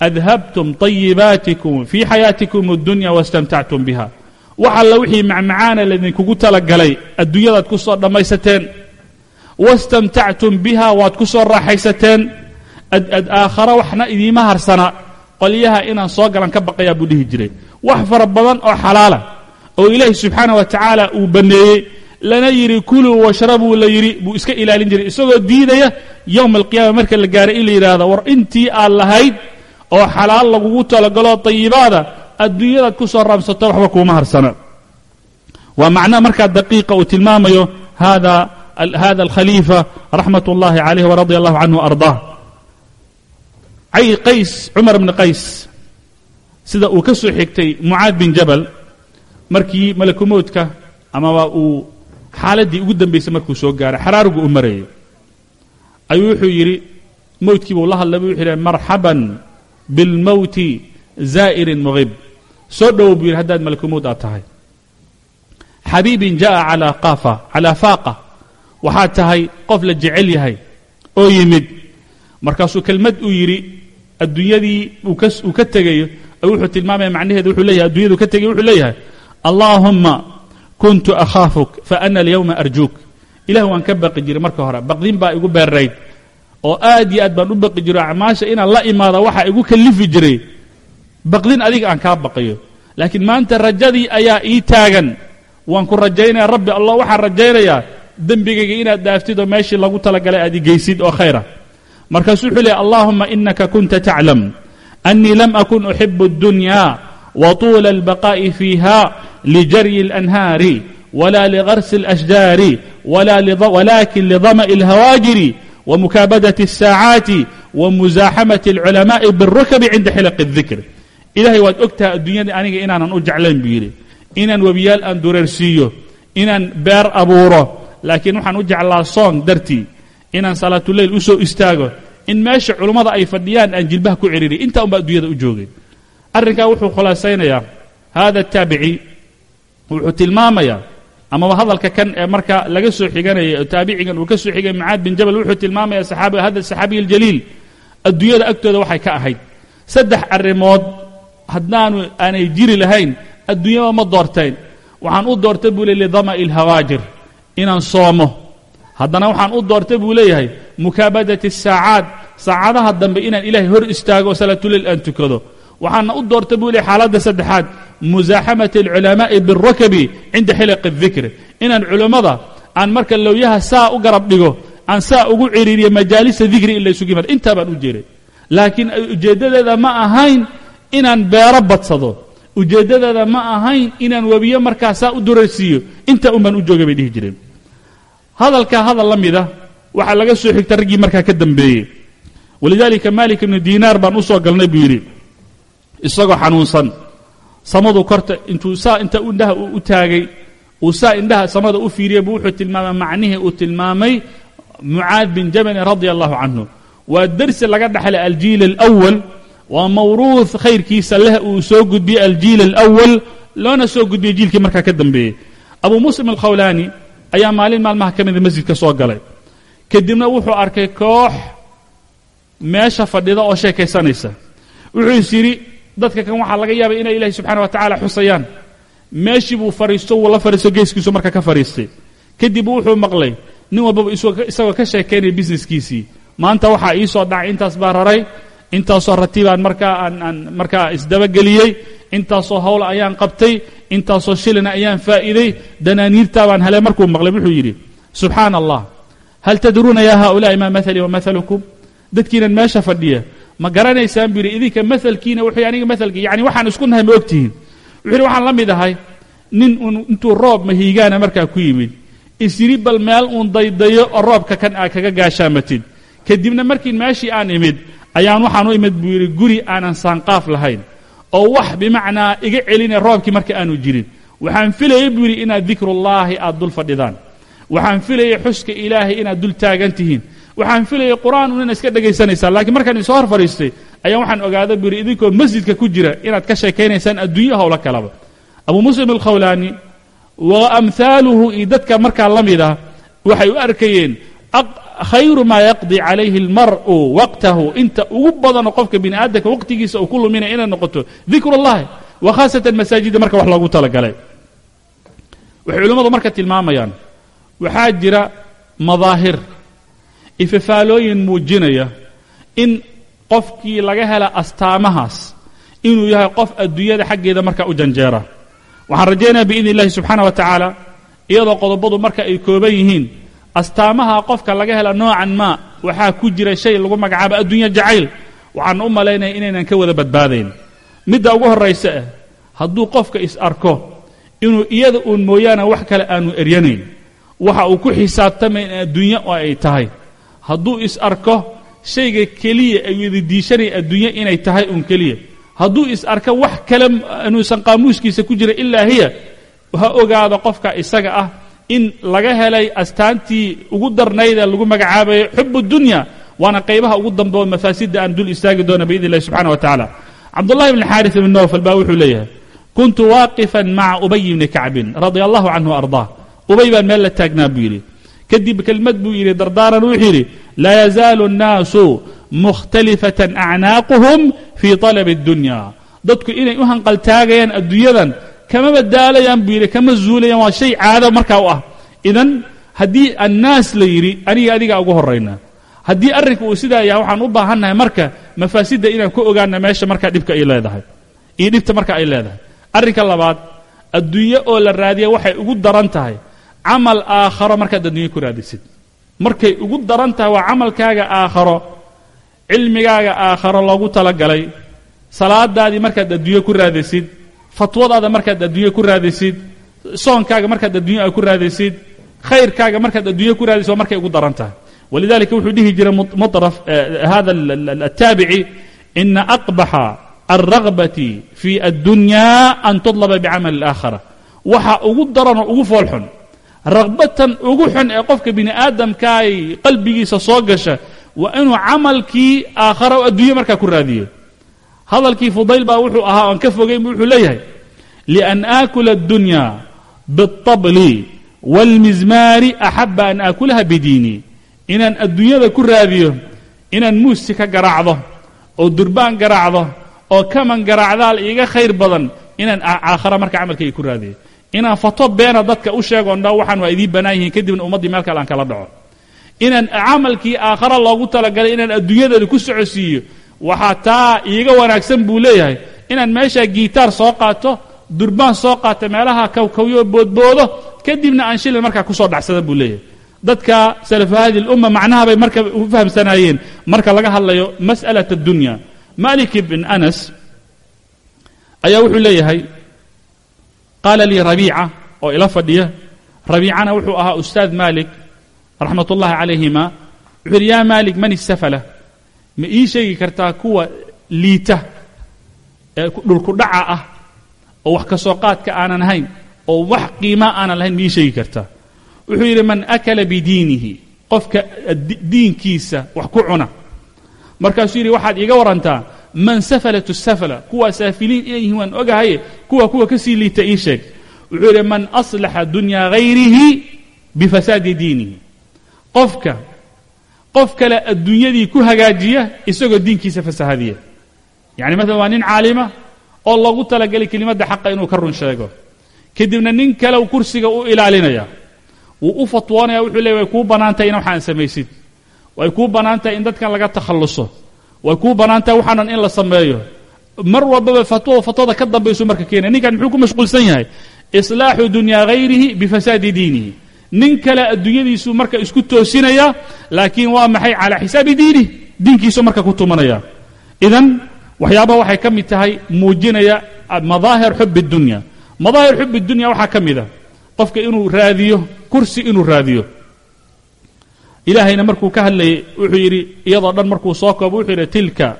adhabtum طayibaatikum fii xayaatikum اddunya wastamtactum biha wax alla wixii macmacaana laydinkugu talagalay adduunyadaad ku soo dhammaysateen. Wastamtactum biha waad ku soo raaxaysateen. Ad aakhara waxna idiima harsana. Qolyaha inaan soo galan ka baqayaa buu dhihi jiray. Wax fara badan oo xalaala oo ilaahi subxaanah wa tacaala uu banneeyey. Lana yidhi kuluu washrabuu la yidhi buu iska ilaalin jiray. Isagoo diidaya yowma alqiyaama marka la gaaray in la yidhaahdo war intii aad lahayd oo xalaal lagugu talagaloo tayibaada adduunyadaad ku soo raamsato waxba kuuma harsana waa macnaha markaa daqiiqa uu tilmaamayo hada alkhaliifa raxmat ullahi calayh waradia allahu canhu ardaah. Qays cumar bni qays sida uu ka soo xigtay mucaad bin jabal markii malakumoodka amaba uu xaaladdii ugu dambaysay markuu soo gaaray xaraarigu u marayay ayuu wuxuu yidhi mowdkii buu la hadlay bu wuxu yidhi marxaban bilmowti zaa'irin muqib soo dhowow buu yidhi haddaad malakumood aad tahay. Xabiibin ja'a calaa faaqa. Waxaad tahay qof la jecel yahay oo yimid. Markaasuu kelmad uu yidhi adduunyadii uu ka tegayo wuxuu tilmaamaya macnaheedu wuxuu leeyahay addunyadu ka tegay wuxuu leeyahay allaahumma kuntu akhaafuk fa ana alyawma arjuuk. Ilah waan ka baqi jiray marka hore baqdin baa igu beerayd oo aad iyo aad baan u baqi jiro acmaasha inaan la imaada waxaa igu kallifi jiray baqdin adiga aan kaa baqayo laakiin maanta rajadii ayaa ii taagan waan ku rajaynaya rabbi allah waxaan rajaynayaa dembigayga inaad dhaaftid oo meeshii lagu talagalay aad igeysid oo khayra markaasuu wuxuu leeyahy allahuma inaka kunta taclam أني لم أكن أحب الدنيا وطول البقاء فيها لجري الأنهار ولا لغرس الأشجار ولا لض... ولكن لظمأ الهواجر ومكابدة الساعات ومزاحمة العلماء بالركب عند حلق ilaahay waad ogtaha adduunyada aniga inaanan u jeclayn buu yidhi. Inaan webiyaal aan dureersiiyo inaan beer abuuro laakiin waxaan u jeclaa soon dartii. Inaan salaatuleyl u soo istaago in meesha culummada ay fadhiyaan aan jilbaha ku cehiriy intaa unbaa adduunyada u joogeen arrinkaa wuxuu khulaasaynayaa haada taabici wuxuu tilmaamayaa amaba hadalka kan ee marka laga soo xiganaya taabicigan uu ka soo xigay mucaad bin jabal wuxuu tilmaamaya saxaabi hada saxaabiy aljaliil adduunyada agtooda waxay ka ahayd. Saddex arrimood haddaanu aanay jiri lahayn adduunyaba ma doorteen waxaan u doortay buu le lidama'i alhawaajir inaan soomo haddana waxaan u doortay buu leeyahay mukaabadati الsaacaad saacadaha dambe inaan ilaahay hor istaago oo salaatuleyl aan tukado waxaana u doortay buu leeyahay xaaladda saddexaad musaaxamati اlculamaa'i biالrakabi cinda xilaqi الdikri inaan culammada aan marka lowyaha saa u garab dhigo aan saa ugu ciriiriyo majaalisa dikri in la isugu yimaado intaa baan u jeeray laakiin ujeeddadeeda ma ahayn inaan beero badsado. Ujeeddadeeda ma ahayn inaan webiyo markaa saa u duraysiiyo. Intaa un baan u joogay bay dhihi jireen. Hadalkaa hadal la mida waxaa laga soo xigta raggii markaa ka dambeeyey. Walidaalika malik ibnu diinaar baan u soo galnay buu yidhi isagoo xanuunsan samadu korta intuu saa inta indhaha u taagay uu saa indhaha samada u fiiriyey buu wuxuu tilmaamay macnihii uu tilmaamay mucaad bin jabalin radia allahu canhu waa dersi laga dhaxlay aljiil alawal waa mawruuh khayrkiisa leh uu soo gudbiyey aljiil alawal loona soo gudbiyey jiilkii markaa ka dambeeyey. Abu muslim alkhawlaani ayaa maalin maalmaha ka mida masjidka soo galay. Kadibna wuxuu arkay koox meesha fadhida oo sheekaysanaysa. Wuxuu yidhi dadka kan waxaa laga yaabay inay ilahi subxana wa tacaala xusayaan. Meeshii buu fadhiisto wuu la fadhiisto geeskiisu marka ka fadhiistay. Kadib wuxuu maqlay nin walbaba isagoo ka sheekaynaya busineskiisii maanta waxaa ii soo dhacay intaas baa raray intaasoo ratibaan markaa aan aan markaa isdabageliyey intaasoo hawl ayaan qabtay intaasoo shilina ayaan faa'iiday danaaniirtaa baan helay markuu maqlay wuxuu yidhi subxaana allah hal tadruuna ya haulaai maa mahalii wa mahalukum dadkiinan meesha fadhiya ma garanaysaan buu yidhi idinka mahalkiina wuxuu aniga mahalkii yani waxaan isku nahay ma ogtihiin. Wuxuu yidhi waxaan la mid ahay nin uun intuu roob mahiigaana markaa ku yimid. Isyidhi bal meel uun daydayo oo roobka kan aa kaga gaashaamatid kadibna markii meeshii aan imid ayaan waxaan u imid buu yidhi guri aanan saanqaaf lahayn oo wax bimacnaa iga celinaya roobkii marka aanu jirin. Waxaan filayay buu yidhi inaad dikrullaahi aad dul fadhidaan. Waxaan filayay xuska ilaahay inaad dul taagan tihiin. Waxaan filayay qur'aan un inaad iska dhegaysanaysaan laakiin markaan isoo hor fadhiistay ayaan waxaan ogaaday buu yidhi idinkoo masjidka ku jira inaad ka sheekaynaysaan adduunyo howlo kalaba abu muslim alkhawlaani wa amhaaluhu iyo dadka markaa la mid ah waxay u arkayeen khayru maa yaqdi calayhi almar'u waqtahu. Inta ugu badano qofka bini aadamka waqtigiisa uu ku luminaya inay noqoto dikrullahi wa khaasatan masaajidda marka wax loogu talagalay. Waxay culimmadu marka tilmaamayaan waxaa jira madaahir ifafaalooyin muujinaya in qofkii laga hela astaamahaas inuu yahay qof adduunyada xaggeeda marka u janjeera. Waxaan rajaynaya biidni illahi subxaana wa tacaala iyadoo qodobadu marka ay kooban yihiin astaamaha qofka laga hela noocan maa waxaa ku jira shay lagu magacaabo adduunyo jacayl. Waxaan u malaynaya inaynan ka wada badbaadayn. Midda ugu horraysa ah hadduu qofka is arko inuu iyada uun mooyaane wax kale aanu eryanayn waxa uu ku xisaabtamayn adduunyo oo ay tahay. Hadduu is arko shayga keliya ay weydiishanaya adduunyo inay tahay uun keliya. Hadduu is arko wax kale inuusan qaamuuskiisa ku jira ilaa hiya ha ogaado qofka isaga ah in laga helay astaantii ugu darnayda lagu magacaabayo xub dunya waana qaybaha ugu dambe oo mafaasida aan dul istaagi doona biidn illahi subxana wa tacaala. Cabdullahi bn xaaris ibn nowfal baa wuxuu leeyahay kuntu waaqifan maca ubay ibni kacbin radia allahu canhu ardaa ubay baan meel la taagnaa buu yidhi. Kadib kelmad buu yidhi dardaaran wuxuu yidhi la yazaalu annaasu mukhtalifatan acnaaquhum fii talabi اddunya dadku inay u hanqaltaagayaan adduunyadan kama badaalayaan buu yidhi kama zuulayaan waa shay caado markaa u ah. Idan haddii annaas la yidhi aniga adiga ugu horrayna. Haddii arrinka uu sidaa yahay waxaan u baahannahay marka mafaasidda inaan ku ogaana meesha markaa dhibka ay leedahay. Iyo dhibta marka ay leedahay. Arrinka labaad adduunyo oo la raadiya waxay ugu daran tahay camal aakharo markaad adduunyo ku raadisid. Markay ugu daran tahay waa camalkaaga aakharo cilmigaaga aakharo loogu talagalay. Salaadaadii markaad adduunyo ku raadisid fatwadaada markaad addunya ku raadaysid soonkaaga markaad addunya ku raadaysid khayrkaaga markaad addunya ku raadaysid waa markay ugu daran tahay. Walidalika wuxuu dhihi jiray muطraf eh, hada ataabici ina aqbaxa alragbati fi addunya an tudlaba bicamal اlaakhara waxa ugu daran oo ugu foolxun ragbatan ugu xun ee qofka bini aadamkaay qalbigiisa soo gasha waa inuu camalkii aakhara o addunya markaa ku raadiyo hadalkii fudayl baa wuxuu ahaa oan ka fogayn bu wuxuu leeyahay lian aakula اddunya biالطabli wاlmizmaari axaba an aakulaha bidiini inaan adduunyada ku raadiyo inaan muusi ka garaacdo oo durbaan garaacdo oo kaman garaacdaal iiga khayr badan inaan aakhara marka camalkayga ku raadiyo inaan fato beena dadka u sheegoon dha waxaan waa idiin bannaan yihiin kadibna ummaddii meel kale aan kala dhaco inaan camalkii aakhara loogu talagalay inaan adduunyadeeda ku socodsiiyo waxaa taa iiga wanaagsan buu leeyahay. Inaan meeshaa giitaar soo qaato durbaan soo qaato meelaha kawkawyo boodboodo kadibna aan shilin markaa ku soo dhacsada buu leeyahay. Dadka salafu hadi lumma macnaha bay marka u fahamsanaayeen. Marka laga hadlayo mas'alat addunya malik ibn anas ayaa wuxuu leeyahay qaala lii rabiica oo ila fadhiya. Rabiicana wuxuu ahaa ustaad maalik raxmat ullahi calayhima. Wuxuu yidhi yaa maalik man isafala ma ii sheegi kartaa kuwa liita ee dhulku dhaca ah oo wax ka soo qaadka aanan ahayn oo wax qiimaa aanan lahayn ma ii sheegi kartaa. Wuxuu yidhi man akala bidiinihi qofka diinkiisa wax ku cuna. Markaasuu yidhi waxaad iiga warantaa man safalatu safla kuwa saafiliin inay yihiin waan ogahaye kuwa kuwa ka sii liita ii sheeg. Wuxuu yidhi man aslaxa dunyaa hayrihi bifasaadi diinihi. Qofka qof kale adduunyadii ku hagaajiya isagoo diinkiisa fasahadiya yacni maalan waa nin caalima oo loogu talagelay kelimadda xaqa inuu ka run sheego. Kadibna nin kale kursiga u ilaalinaya. Wuu u fatwoonaya wuxuu leey way kuu bannaan tahay in waxaan samaysid. Way kuu bannaan tahay in dadkan laga takhalluso. Way kuu bannaan tahay waxaanan in la sameeyo. Mar walbaba fatwo fatwada ka dambaysu marka keenaya ninkan muxuu ku mashquulsan yahay? Islaaxu dunyaa hayrihi bifasaadi diinihi nin kale adduunyadiisu marka isku toosinaya laakiin waa maxay calaa xisaabi diinih diinkiisu marka ku tumanaya. Idan waxyaabaha waxay ka mid tahay muujinaya madaahir xub dunya. Madaahir xub dunya waxaa ka mid a qofka inuu raadiyo kursi inuu raadiyo. Ilaahayna markuu ka hadlayay wuxuu yidhi iyadoo dhan markuu soo koobo wuxuu yidhi tilka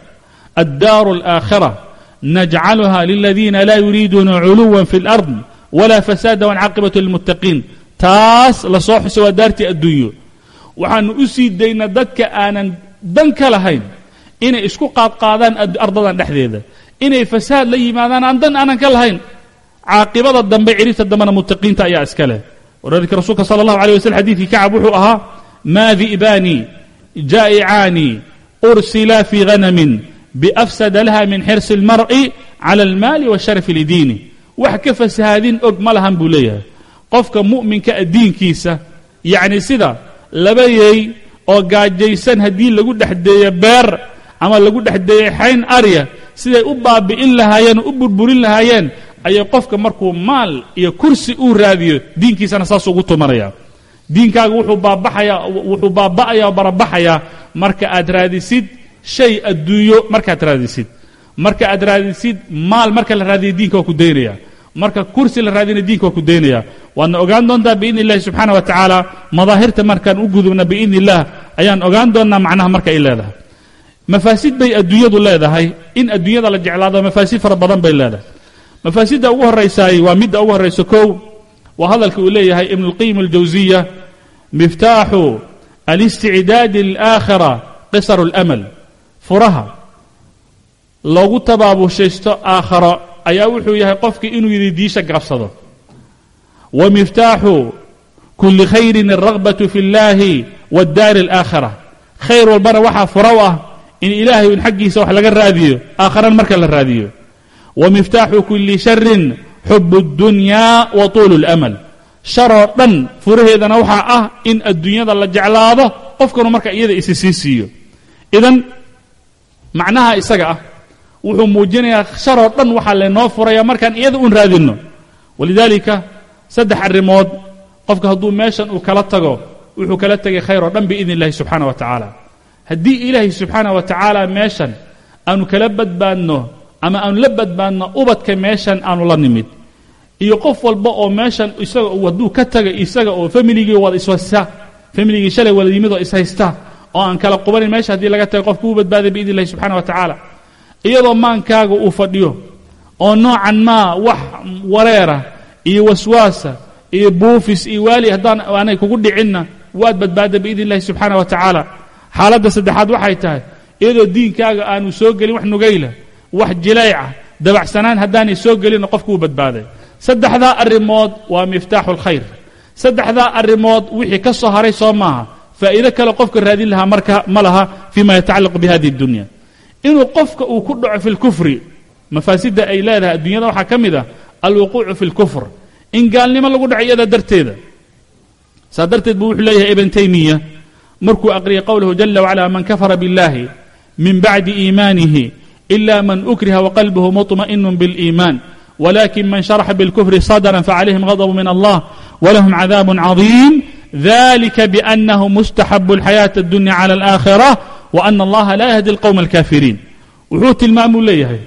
addaaru alaakhira najcaluha liladiina laa yuriiduuna culuwan fi اlard wala fasaada wancaaqibaة lilmuttaqiin taas la soo xuso waa daartii adduunyo. Waxaanu u sii daynaa dadka aanan dan ka lahayn inay isku qaadqaadaan ardadan dhexdeeda. Inay fasaad la yimaadaan aan dan aanan ka lahayn. Caaqibada dambe ciribta dambena muttaqiinta ayaa iska leh. Wararkii rasuulka sala allahu alay waslm xadiidkii kacab wuxuu ahaa maa di'baani jaa'icaani ursila fii hanamin biafsada laha min xirsi اlmar'i cala almaali washarafi lidiini wax ka fasahaadin og ma lahan buu leeyahay qofka mu'minka a diinkiisa yacni sida laba yeey oo gaajaysan haddii lagu dhexdeeyo beer ama lagu dhexdeeyo xayn arya siday u baabi'in lahaayeen oo u burburin lahaayeen ayay qofka markuu maal iyo kursi uu raadiyo diinkiisana saasuu ugu tumanaya. Diinkaaga wuxuu baabaxayaa wuxuu baaba'ayaa oo barabaxayaa marka aad raadisid shay adduunyo markaad raadisid. Marka aad raadisid maal marka la raadiyo diinka waa ku daynaya marka kursi la raadina diinka waa ku daynaya waadna ogaan doontaa biidn illahi subxaana wa tacaala madaahirta markaan u gudubna biidni illaah ayaan ogaan doonnaa macnaha marka ay leedahay. Mafaasid bay adduunyadu leedahay in adduunyada la jeclaado mafaasid fara badan bay leedahay. Mafaasidda ugu horraysaay waa midda ugu horrayso kow waa hadalka uu leeyahay ibnuulqayim aljawsiya miftaaxu alisticdaadi alaakhira qisaru alamal furaha. Loogu tabaabushaysto aakharo ayaa wuxuu yahay qofkii inuu yidhi diisha gabsado wa miftaaxu kuli khayrin alragbatu fi اllahi wاddaari اlaakhira khayr walbana waxaa fura u ah in ilaahay in xaggiisa wax laga raadiyo aakharana marka la raadiyo wa miftaaxu kuli sharin xub اddunyaa wa tuulu اlamal sharoo dhan furaheedana waxaa ah in adduunyada la jeclaado qofkanu marka iyada isi sii siiyo idan macnaha isaga ah wuxuu muujinayaa sharoo dhan waxaa laynoo furaya markaan iyada un raadinno. Walidaalika saddex arrimood qofka hadduu meeshan uu kala tago wuxuu kala tegay khayr oo dhan biidni illahi subxaana wa tacaala. Haddii ilaahay subxaana wa tacaala meeshan aanu kala badbaadno ama aanu la badbaadno ubadka meeshan aanu la nimid iyo qof walba oo meeshan isaga hadduu ka taga isaga oo familigii wada ishaysta familigii shalay wada yimid oo ishaysta oo aan kala qubanin meesha haddii laga taga qofku u badbaaday biidni illahi subxana wa tacaala iyadoo maankaaga uu fadhiyo oo noocan maa wax wareera iyo waswaasa iyo buufis iyo waali haddaan aanay kugu dhicinna waad badbaadda biidni illahi subxaana wa tacaala. Xaaladda saddexaad waxay tahay iyadoo diinkaaga aanu soo gelin wax nugayla wax jilayca dabacsanaan haddaanay soo gelinna qofku uu badbaaday. Saddexdaa arrimood waa miftaaxu alkhayr saddexdaa arrimood wixii ka soo haray soo maaha faa'iido kale qofka raadin lahaa marka ma laha fima yatacallaqu bi hadihi اdunya inuu qofka uu ku dhaco fi اlkufri mafaasidda ay leedahay adduunyada waxaa ka mid ah alwuquucu fi اlkufr in gaalnimo lagu dhaco iyada darteeda saa darteed buu wuxuu leeyahay ibn taymiya markuu aqriyay qowlahu jala wacala man kafara biاllahi min bacdi iimaanihi ila man ukriha waqalbuhu muطma'inu biاliiman wlakin man sharaxa bاlkufri sadra facalayhim غadb min allah wlahm cadaab caظiim dalika bأnahu mustaxabu اlxayaaةi اdunya clى اlآkhirة wa ana allaha laa yahdi alqowma alkaafiriin wuxuu tilmaamuu leeyahay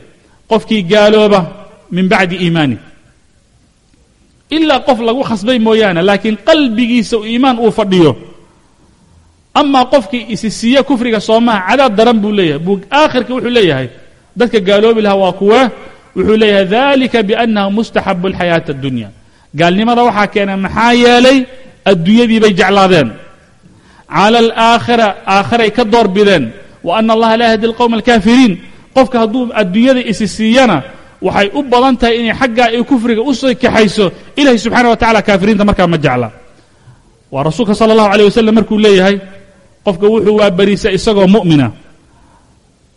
qofkii gaalooba min bacdi iimaani ilaa qof lagu khasbay mooyaane laakiin qalbigiisa iimaan uu fadhiyo amaa qofkii isi siiye kufriga soomaha cadaab daran buu leeyahay buu aakhirka wuxuu leeyahay dadka gaaloobi lahaa waa kuwee wuxuu leeyahay dalika biannahu mustaxabu alxayaata addunya gaalnimada waxaa keenay maxaa yeelay adduunyadii bay jeclaadeen cala alaakhira aakhiray ka door bideen wa ana allaha laa yahdi alqowma alkaafiriin qofka hadduu adduunyada isi siiyana waxay u badan tahay inay xaggaa ay kufriga u soo kaxayso ilahay subxaana wa tacala kaafiriinta markaa ma jecla waa rasuulka sala allahu aleyh wasalam markuu leeyahay qofka wuxuu waa beriisa isagoo mu'mina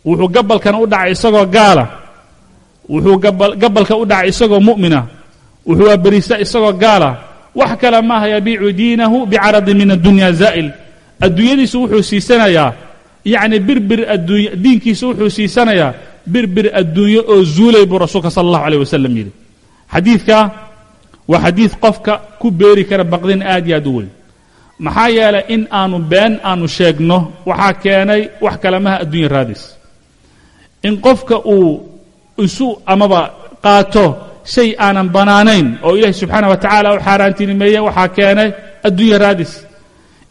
wuxuu gabalkana u dhacay isagoo gaala wuxuu gabalka u dhacay isagoo mu'mina wuxuu waa beriisa isagoo gaala wax kale maaha yabiicu diinahu bicaradin min addunya zaa'il adduunyadiisu wuxuu siisanayaa yacni birbir adduuny diinkiisu wuxuu siisanayaa birbir adduunyo oo zuulay buu rasuulka sala allahu aleyh wasalam yidhi. Xadiidka waa xadiid qofka ku beeri kara baqdin aad iyo aad u weyn. Maxaa yeelay in aanu been aanu sheegno waxaa keenay wax kale maha adduunya raadis. In qofka uu isu amaba qaato shay aanan bannaanayn oo ilaahi subxaana wa tacaala u xaaraantinimeeye waxaa keenay adduunya raadis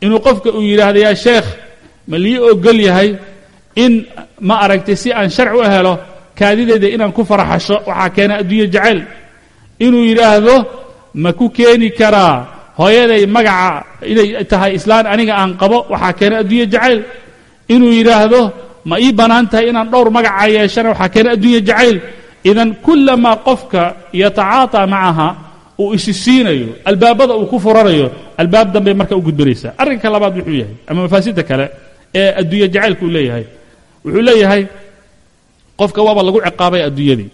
inuu qofka uu yidhaahdo yaa sheekh ma lii ogol yahay in ma aragtay si aan sharci u helo kaadideeda inaan ku faraxasho? Waxaa keenay adduunya jacayl. Inuu yidhaahdo ma ku keeni karaa hooyaday magaca inay tahay islaan aniga aan qabo? Waxaa keenay adduunya jacayl. Inuu yidhaahdo ma ii bannaan tahay inaan dhowr magaca yeeshana? Waxaa keenay adduunya jacayl. Idan kullamaa qofka yatacaaطaa macaha uu isi siinayo albaabada uu ku furanayo albaab dambey marka u gudbanaysaa arrinka labaad wuxuu yahay ama mafaasidda kale ee adduunya jacaylka uu leeyahay wuxuu leeyahay qofka waaba lagu ciqaabay adduunyadii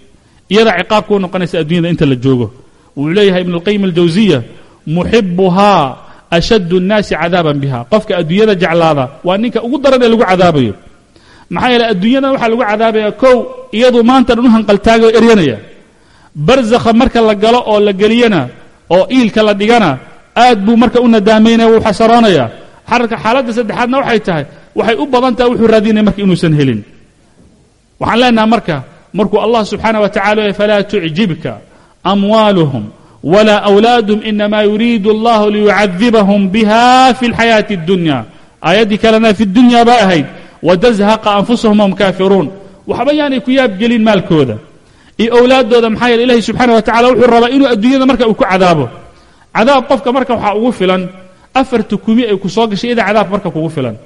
iyadaa ciqaab kuu noqonaysa addunyada inta la joogo wuxuu leeyahay ibn اlqayim aljawsiya muxibuhaa ashaddu الnaasi cadaaban biha qofka adduunyada jeclaada waa ninka ugu daran ee lagu cadaabayo maxaa yeele adduunyadan waxaa lagu cadaabaya kow iyadu maanta dhan u hanqaltaagao eryanaya barzakha marka la galo oo la geliyana oo iilka la dhigana aad buu marka u nadaamaynaya wuu xasaroonaya xararka xaaladda saddexaadna waxay tahay waxay u badan tahay wuxuu raadinaya marka inuusan helin. Waxaan leenaha marka markuu allah subxaana wa tacala leey falaa tucjibka amwaaluhum walaa awlaaduhum inama yuriidu allahu liyucadibahum biha fi اlxayaati اddunya aayaddii kalena fi dunya baa ahayd watazhaqa anfusahum hum kaafiruun. Waxba yaanay ku yaabgelin maalkooda. Iyo owlaaddooda maxaa yeele ilahi subxaana wa tacala wuxuu rabaa inuu adduunyada marka uu ku cadaabo cadaab qofka marka waxaa ugu filan afar tukumi ay ku soo gashay idaa cadaab marka kugu filan.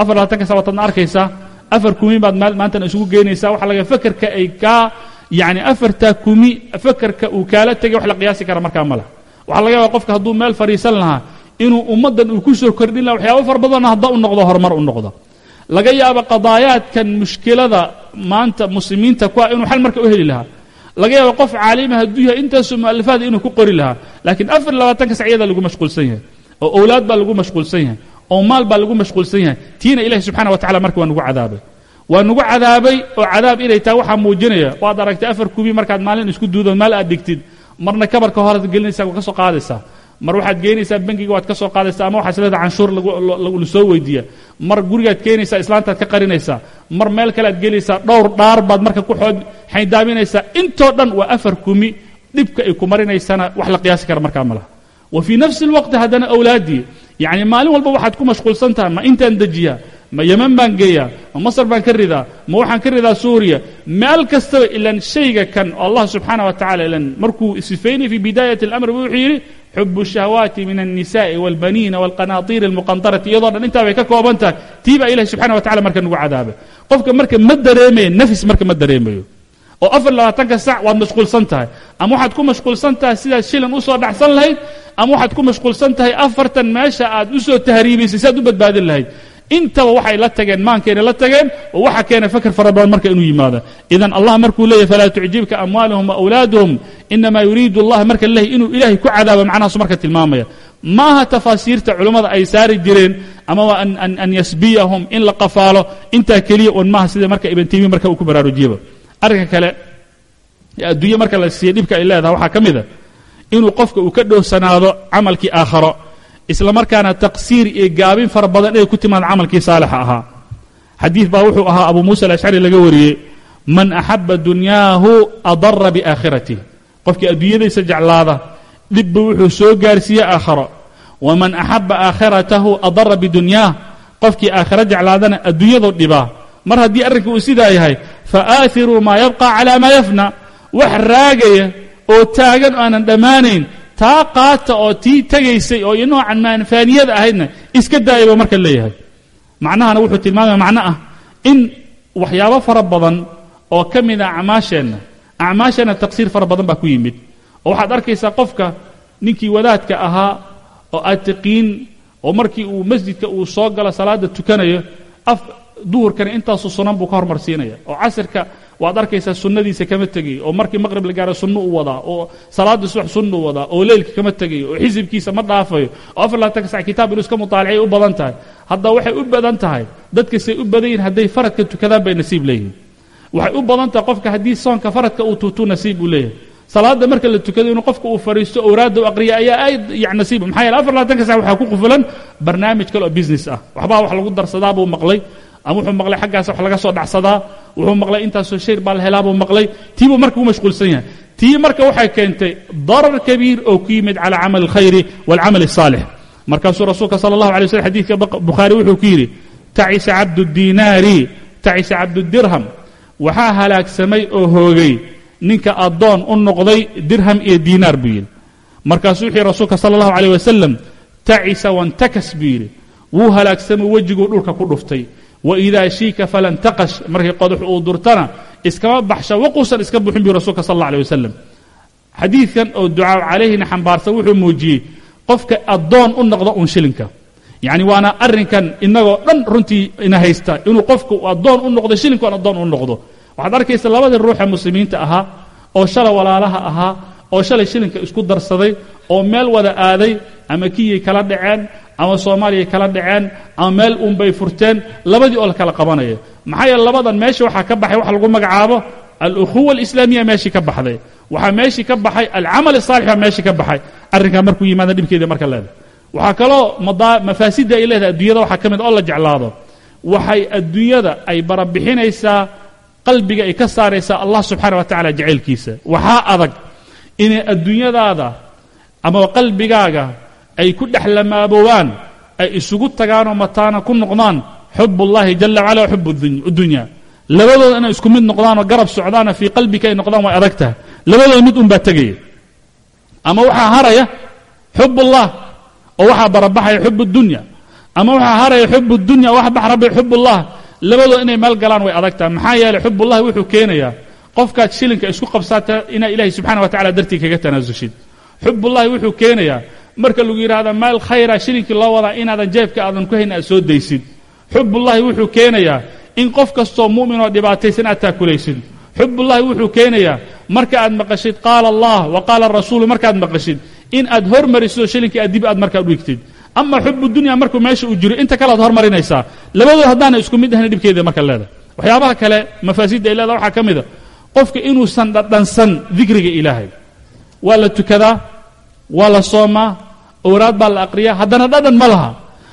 Afar labaatanka sabataadna arkaysaa afar kumi baad maantana isugu geynaysaa waxa laga fakerka ay kaa yacni afartaa kumi fakerka uu kaala tegay wax la qiyaasi kara markaa ma lah waxaa laga yaabaa qofka hadduu meel fadhiisan lahaa inuu ummaddan uu ku soo kordhin laha waxyaaba far badanna hadda u noqdo horumar u noqdo. Laga yaabo qadaayaadkan mushkilada maanta muslimiinta ku ah inuu xal marka u heli lahaa laga yaabo qof caalima hadduu yahay intaasoo mu'alifaada inuu ku qori lahaa. Laakiin afar labaatanka sacyada lagu mashquulsan yahay. Oo owlaad baa lagu mashquulsan yahay. Oo maal baa lagu mashquulsan yahay. Tiina ilahi subxana wa tacala marka waa nugu cadaabay. Waa nugu cadaabay oo cadaab inay tahay waxaa muujinaya waad aragtay afar kubi markaad maalin isku duudo maal aad dhigtid. Marna kabarka horaad gelinaysaa waa ka soo qaadaysaa mar waxaad geenaysaa bangiga waad ka soo qaadaysaa ama waxaa isleedaha canshuur lagu soo weydiiya. Mar gurigaad keenaysaa islaantaad ka qarinaysaa. Mar meel kale aad gelaysaa dhowr dhaar baad marka ku xood xaydaaminaysaa intoo dhan waa afar kumi dhibka ay ku marinaysana wax la qiyaasi kara markaa ma wa fii nafsi اlwaqti haddana awlaaddii yacni maalin walba waxaad ku mashquulsan tahay ma intaan dejiyaa ma yeman baan geeyaa ma masr baan ka ridaa ma waxaan ka ridaa suuriya meel kastaba ilan shayga kan oo allah subxaana wa tacala ilan markuu sifaynay fii bidaayati اlamr wuxuu yidhi xubu الshahwaati min الnisaءi wاlbaniina wاlqanaatiir اlmuqantarati iyadoo dhan intaa bay ka kooban tahay tii baa ilahi subxana wa tacala marka nagu cadaabay qofka marka ma dareemayo nafis marka ma dareemayo oo afar labaatanka sac waad mashquulsan tahay ama waxaad ku mashquulsan tahay sidaad shilan usoo dhacsan lahayd ama waxaad ku mashquulsan tahay afartan meesha aad u soo tahriibaysay si aad u badbaadin lahayd intaba waxay la tageen maankeenay la tageen oo waxa keena fakr fara badan marka inuu yimaado. Idan allah markuu leeyahy falaa tucjibka amwaaluhum waawlaaduhum inama yuriidu allah marka leeyahy inuu ilaahay ku cadaabo macnahaasu marka tilmaamaya. Maaha tafaasiirta culummada ay saari jireen ama waa an yasbiyahum in la qafaalo intaa keliya un maaha sida marka ibn taymiya marka uu ku baraarujiyaba arrinka kale ee adduunye marka la siiya dhibka ay leedahay waxaa ka mid a inuu qofka uu ka dhowsanaado camalkii aakharo isla markaana taqsiir iyo gaabin fara badan inay ku timaado camalkii saalixa ahaa. Xadiid baa wuxuu ahaa abu muusa alashcari laga wariyey man axaba dunyaahu adara biaakhiratihi. Qofkii adduunyadaysa jeclaada dhibba wuxuu soo gaarsiiye aakharo. Waman axaba aakhiratahu adara bidunyaah. Qofkii aakhiro jeclaadana adduunyadu dhibaa mar haddii arrinka uu sidaa yahay faaathiruu maa yabqa calaa maa yafna. Wax raagaya oo taagan aanan dhammaanayn taa qaata oo tii tegaysay oo noocan maanfaaniyada ahaydna iska daayaba marka leeyahay. Macnahana wuxuu tilmaamaya macno ah in waxyaabo fara badan oo ka mid a acmaasheenna acmaasheenna taqsiir fara badan baa ku yimid. Oo waxaad arkaysaa qofka ninkii wadaadka ahaa oo aad tiqiin oo markii uu masjidka uu soo galo salaada tukanayo af duhurkana intaasuu sunan buu ka hormarsiinaya. Oo casirka waad arkaysaa sunnadiisa kama tegayo oo markii maqrib la gaaro sunno u wadaa oo salaada subax sunna u wadaa oo leylka kama tegayo oo xisibkiisa ma dhaafayo oo afar labaatan ka kitaab inuu iska mutaalacay u badan tahay. Hadda waxay u badan tahay dadka say u badan yihiin hadday faradka tukadaan bay nasiib leeyihiin waxay u badan tahay qofka haddii soonka faradka uu tuutuu nasiib uu leeyahay. Salaada marka la tukado inuu qofka uu fariisto owraadda u aqriya ayaa aad nasiib maxaa yeele afar labaatanka sac waxaa ku qufulan barnaamij kale oo business ah. Waxbaa wax lagu darsadaa buu maqlay ama wuxuu maqlay xaggaas wax laga soo dhacsadaa. Wuxuu maqlay intaasoo shayr baa la helaa buu maqlay. Tii buu marka u mashquulsan yahay. Tii marka waxay keentay darar kabiir oo ku yimid cala camal alkhayri waalcamal الsaalix markaasuu rasuulka sala allahu alay waslm xadidka bukhaari wuxuu ku yidhi tacisa cabdu diinaari tacisa cabdudirham waxaa halaagsamay oo hoogay ninka addoon u noqday dirham iyo diinaar buu yidhi. Markaasuu wuxuu yidhi rasuulka sala allahu alayh wasalam tacisa wantakas buu yidhi. Wuu halaagsamay wejiguu dhulka ku dhuftay waidaa shiika falantaqash markii qodax uu durtana iskama baxsha waquusan iska buxin buu rasuulka sal alla alay wasalam xadiidkan oo ducaa calayhina xambaarsan wuxuu muujiyey qofka addoon u noqdo uun shilinka. Yacni waana arrinkan inagoo dhan runtii ina haysta inuu qofku addoon u noqdo shilinku aan addoon u noqdo. Waxaad arkaysa labadii ruuxa muslimiinta ahaa oo shalay walaalaha ahaa oo shalay shilinka isku darsaday oo meel wada aaday ama kiyay kala dhaceen ama soomaaliyay kala dhaceen ama meel uunbay furteen labadii oo la kala qabanaya maxaa yeele labadan meesha waxaa ka baxay waxa lagu magacaabo alukhuwa alislaamiya meeshii ka baxday. Waxaa meeshii ka baxay alcamal asaalix baa meeshii ka baxay. Arrinkaa markuu yimaada dhibkeeda marka leedahay waxaa kaloo mafaasidda ay leedahay adduunyada waxaa ka mid oo la jeclaado. Waxay adduunyada ay barabixinaysaa qalbiga ay ka saaraysaa allah subxaana wa tacala jacaylkiisa. Waxaa adag inay adduunyadaada ama qalbigaaga ay ku dhex lamaabowaan ay isugu tagaanoo mataana ku noqdaan xub ullahi jala wacala xub dunya labadooda inay isku mid noqdaanoo garab socdaanoo fii qalbika ay noqdaan way adag tahay labadooda mid un baa tegaya. Ama waxaa haraya xub ullah oo waxaa barabaxaya xub dunya. Ama waxaa haraya xub dunya oo wax baxrabay xub ullah labadooda inay meel galaan way adag tahay maxaa yeeley xub ullahi wuxuu keenayaa qofkaad shilinka isku qabsaata inaad ilahay subxana wa tacala dartii kaga tanaasushid. Xub ullahi wuxuu keenayaa marka lagu yidhahda meel khayra shilinkii loo wadaa inaadan jeebka aadan ku hayn aad soo daysid. Xubullahi wuxuu keenayaa in qof kastoo mu'min oo dhibaataysan aad taakulaysid. Xubullahi wuxuu keenayaa marka aad maqashid qaala allah wa qaala rasuulu markaad maqashid in aad hormariso shilinkii aad dib aad markaa dhigtid. Ama xubu dunya markuu meesha uu jiro inta kale aad hormarinaysaa. Labadood haddaana isku mid ahna dhibkeeda marka leedahay. Waxyaabaha kale mafaasidda ay leedaha waxaa ka mid a qofka inuusan dhadhansan dikriga ilaahay waa la tukadaa waa la soomaa owraad baa la aqriyaa haddana dhadhan ma laha.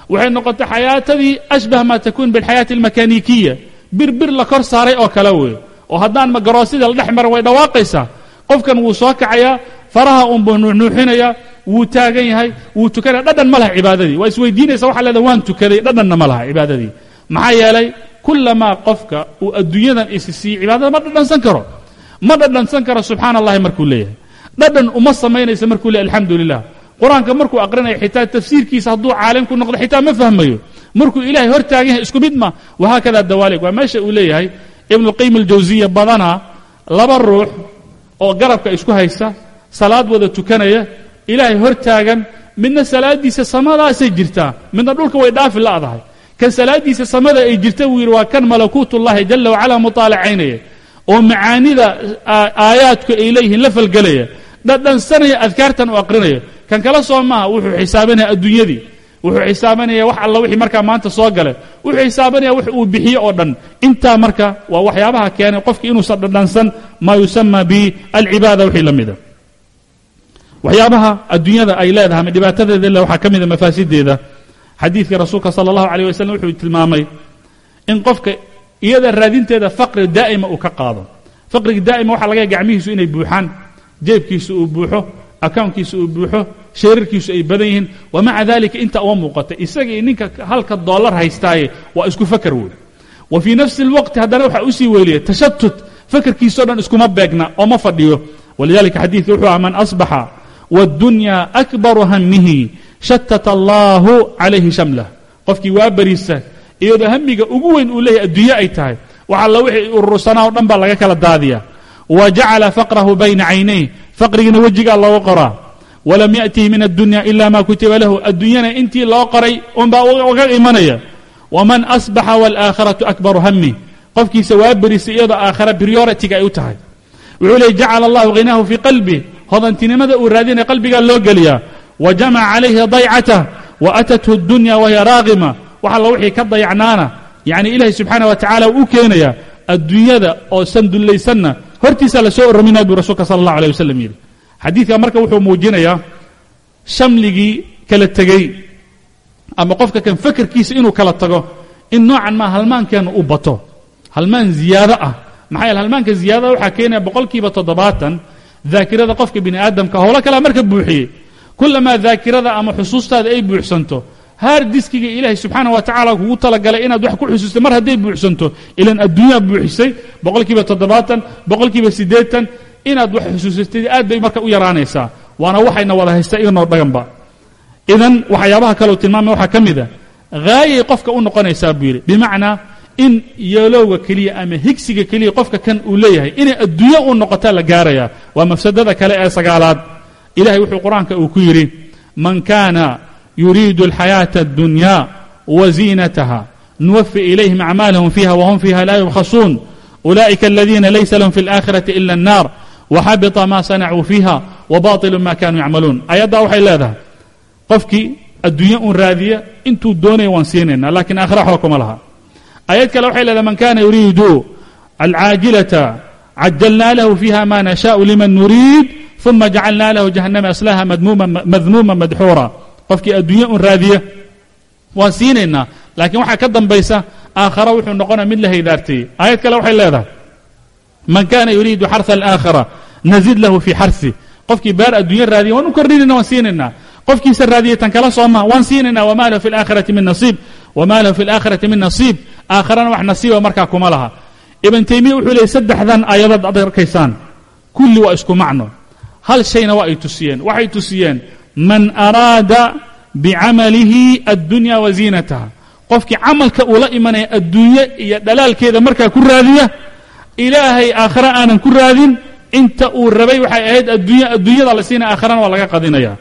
Waxay noqotay xayaatadii ashbah maa takuun bilxayaati almakanikiya bir bir la kor saaray oo kale wey oo haddaan magaroosida la dhex maran way dhawaaqaysaa. Qofkan wuu soo kacayaa faraha unbuu nuuxnuuxinayaa wuu taagan yahay wuu tukanaya. Dhadhan ma laha cibaadadii. Waa isweydiinaysa waxa leedahay waan tukaday. Dhadhanna ma laha cibaadadii. Maxaa yeelay kulamaa qofka uu adduunyadan isi siiyey cibaadada ma dhadhansan karo. Ma dhadhansan karo subxaana allahi markuu leeyahay dhadhan uma samaynaysa markuu leeyahy alxamdu lilah qur'aanka markuu aqrinaya xitaa tafsiirkiisa hadduu caalim ku noqdo xitaa ma fahmayo. Markuu ilaahay hor taagan yahay isku mid ma wahaakada dawaalik waa meesha uu leeyahay ibnuulqayim aljawsiya badanaa laba ruux oo garabka isku haysta salaad wada tukanaya ilaahay hor taagan midna salaaddiisa samadaasay jirtaa midna dhulka way dhaafi la'dahay. Kan salaaddiisa samada ay jirta wuu yidhi waa kan malakuutullahi jala wacala mutaalacaynaya oo macaanida aayaadku ay leeyihiin la falgelaya dhadhansanaya adkaartan uu aqrinaya. Kan kala soo maaha wuxuu xisaabanaya adduunyadii. Wuxuu xisaabanaya wax alla wixii markaa maanta soo galay wuxuu xisaabanaya wax uu bixiye oo dhan. Intaa marka waa waxyaabaha keenay qofki inuusan dhadhansan maa yusama bialcibaada wixii la mida. Waxyaabaha adduunyada ay leedahay ama dhibaatadeeda le waxaa ka mida mafaasideeda. Xadiidkii rasuulka sala allahu alayh wasalam wuxuu tilmaamay in qofka iyada raadinteeda faqri daa'ima uu ka qaado. Faqriga daa'ima waxa laga gacmihiisu inay buuxaan jeebkiisa uu buuxo akawnkiisa uu buuxo sheerarkiisu ay badan yihiin wamaca dalika inta uma muuqata isagii ninka halka dollar haystaaye waa isku fakar wey wa fii nafsi اlwaqti haddana waxaa u sii weeliya tashatut fakarkiisao dhan iskuma beegna oo ma fadhiyo. Walidalika xadiidka wuxuu aha man asbaxa wاddunya akbaru hamihi shatata allahu calayhi shamlah qofkii waa bariisa iyadoo hamiga ugu weyn uu leeyahay adduunye ay tahay wax alla wixii urursanaa o dhan baa laga kala daadiya wa jacala faqrahu bayna caynayh faqrigiina wejigaa looga qoraa walam yatihi min addunya ila ma kutiba lahu adduunyana intii loo qoray unbaa uga imanaya. waman asbaxa walaakharatu akbaru hami qofkiisa waa berisa iyadoo aakhara brioritiga ay u tahay. wuxuu leey jacala allahu hinaahu fii qalbi hodantinimada uu raadinaya qalbigaa loo geliyaa wa jamaca calayhi daycatah wa atathu dunya wahiya raaqima wax alla wixii ka dayacnaana. yacni ilaahay subxaanah wa tacala u keenaya adduunyada oo sandullaysanna la soo orominaya buu rasuulka sala allah alيh wasalam yidhi. Xadiidka marka wuxuu muujinayaa shamligii kala tegey ama qofka kan fakerkiisa inuu kala tago in noocan maa halmaankeenna u bato. Halmaan ziyaado ah. Maxaa yeele halmaanka ziyaadada waxaa keenaya boqolkiiba toddobaatan daakirada qofka bini aadamka howlo kalea marka buuxiyey. Kulamaa daakirada ama xusuustaada ay buuxsanto haar diskiga ilaahay subxaana wa tacaala kugu talagalay inaad wax ku xusuusta mar hadday buuxsanto. Ilan adduunyaa buuxisay boqolkiiba toddobaatan boqolkiiba siddeetan inaad wax xusuusatay aad bay marka u yaraanaysaa. Waana waxayna wada haysta iganoo dhaganba. Idan waxyaabaha kaleu tilmaamay waxaa ka mid a haayay qofka u noqonaysaa buu yidhi bimacnaa in yeelowga keliya ama higsiga keliya qofka kan uu leeyahay inay adduunyo u noqotaa la gaaraya waa mafsadada kale ee sagaalaad. Ilahay wuxuu qur'aanka uu ku yidhi man kana yuriidu alxayaaةa اddunya waziinataha nuwafi ilayhim acmaalahum fiiha wahum fiiha laa yubkhasuun ulaئika aladiina laysa lahum fi اlآkhiraةi ila الnar waxabita ma sanacuu fiiha wabaطilu ma kanuu yacmaluun ayaddaa waxay leedahay qofkii adduunye un raadiya intuu doonaya waan siinayna lakin aakhira waxba kuma laha ayad kale waxay leedahay man kana yuriidu alcaajilata cajalna lahu fiiha ma nashaءu liman nuriid ثuma jacalna lahu jahannama aslaha madmuuma madxuura qofkii adduunye un raadiya waan siinaynaa laakiin waxaa ka dambaysa aakhara wuxuu noqonaa mid la haydaarteeyey aayad kale waxay leedahay. Man kaana yuriidu xarsa alaakhara nazid lahu fi xarsi. Qofkii baar adduunya raadiya waan u kordhinayna waan siinaynaa. Qofkiisa raadiyay tan kala soomaa waan siinaynaa. Wamaa lahu fi alaakhirati min nasiib. Wamaa lahu fi laakhirati min nasiib. Aakharana wax nasiiba markaa kuma laha. Ibn taymiya wuxuu leeyay saddexdan aayadood ad arkaysaan kulli waa isku macno. Hal shayna waa ay tusiyeen. Waxay tusiyeen man araada bicamalihi addunya wa ziinataha. Qofkii camalka uula imanaya adduunye iyo dhalaalkeeda markaa ku raadiya ilaahay aakhira aanan ku raadin inta uu rabay waxay ahayd adduunya adduunyada la siinaya aakharana waa laga qadinaya.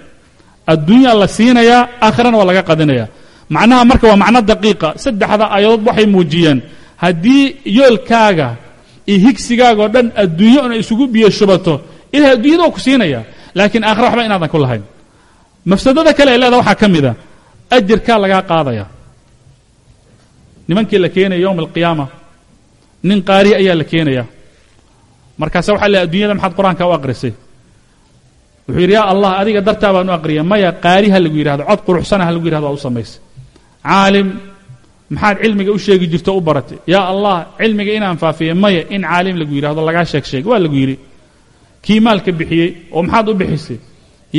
Adduunya la siinayaa aakhirana waa laga qadinaya. Macnaha marka waa macno daqiiqa. Saddexda aayadood waxay muujiyeen haddii yoolkaaga iyo higsigaaga oo dhan adduunyo una isugu biyo shubato ilahay adduunyada waa ku siinaya laakiin aakhira waxba inaadan ku lahayn mafsadada kale ee leeda waxaa ka mid a ajirkaa lagaa qaadaya. Nimankii la keenaya yowma alqiyaama nin qaari ayaa la keenaya. Markaasa waxa le addunyada maxaad qur'aanka u aqrisay? Wuxuu yidhi yaa allah adiga dartaa baan u aqriya maya qaari ha lagu yidhahdo cod quruxsana ha lagu yidhahdo waa u samaysay. Caalim maxaad cilmiga u sheegi jirto u baratay. Yaa allah cilmiga inaan faafiya maya in caalim lagu yidhahdo lagaa sheeg sheeg waa lagu yidhi kii maalka bixiyey oo maxaad u bixisay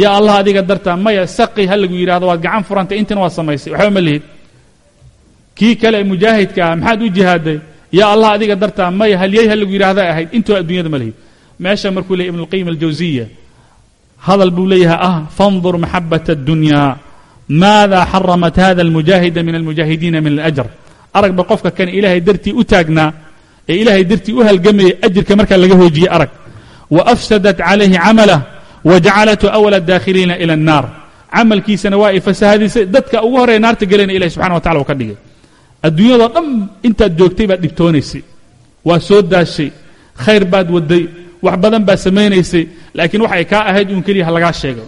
yaa allah adiga dartaa maya saqi ha lagu yidhahdo waad gacan furantay intina waad samaysay waxba ma lihid kii kale mujaahidka ah maxaad u jihaaday yaa allah adiga dartaa maya halyey ha lagu yidhahda ahayd intoo adduunyada ma lihid meesha markuu leeyay ibn اlqayim aljawsiya hadal buu leeyahay ah fandur maxabaة الdunya maada xaramat hada اlmujaahida min almujaahidiina min alأjr aragba qofka kan ilaahay dartii u taagnaa ee ilaahay dartii u halgamayay ajirka markaa laga hoojiyey arag waafsadat calayhi camalah wajacalathu awla daakhiliina ila الnaar camalkiisana waa ay fasahadisay dadka ugu horreya naarta gelayna ilahi subxana wa tacala uu ka dhigay adduunyadoo dhan intaad joogtay baad dhibtoonaysay waa soo daashay khayr baad waday wax badan baad samaynaysay laakiin waxay kaa ahayd uun keliya ha lagaa sheego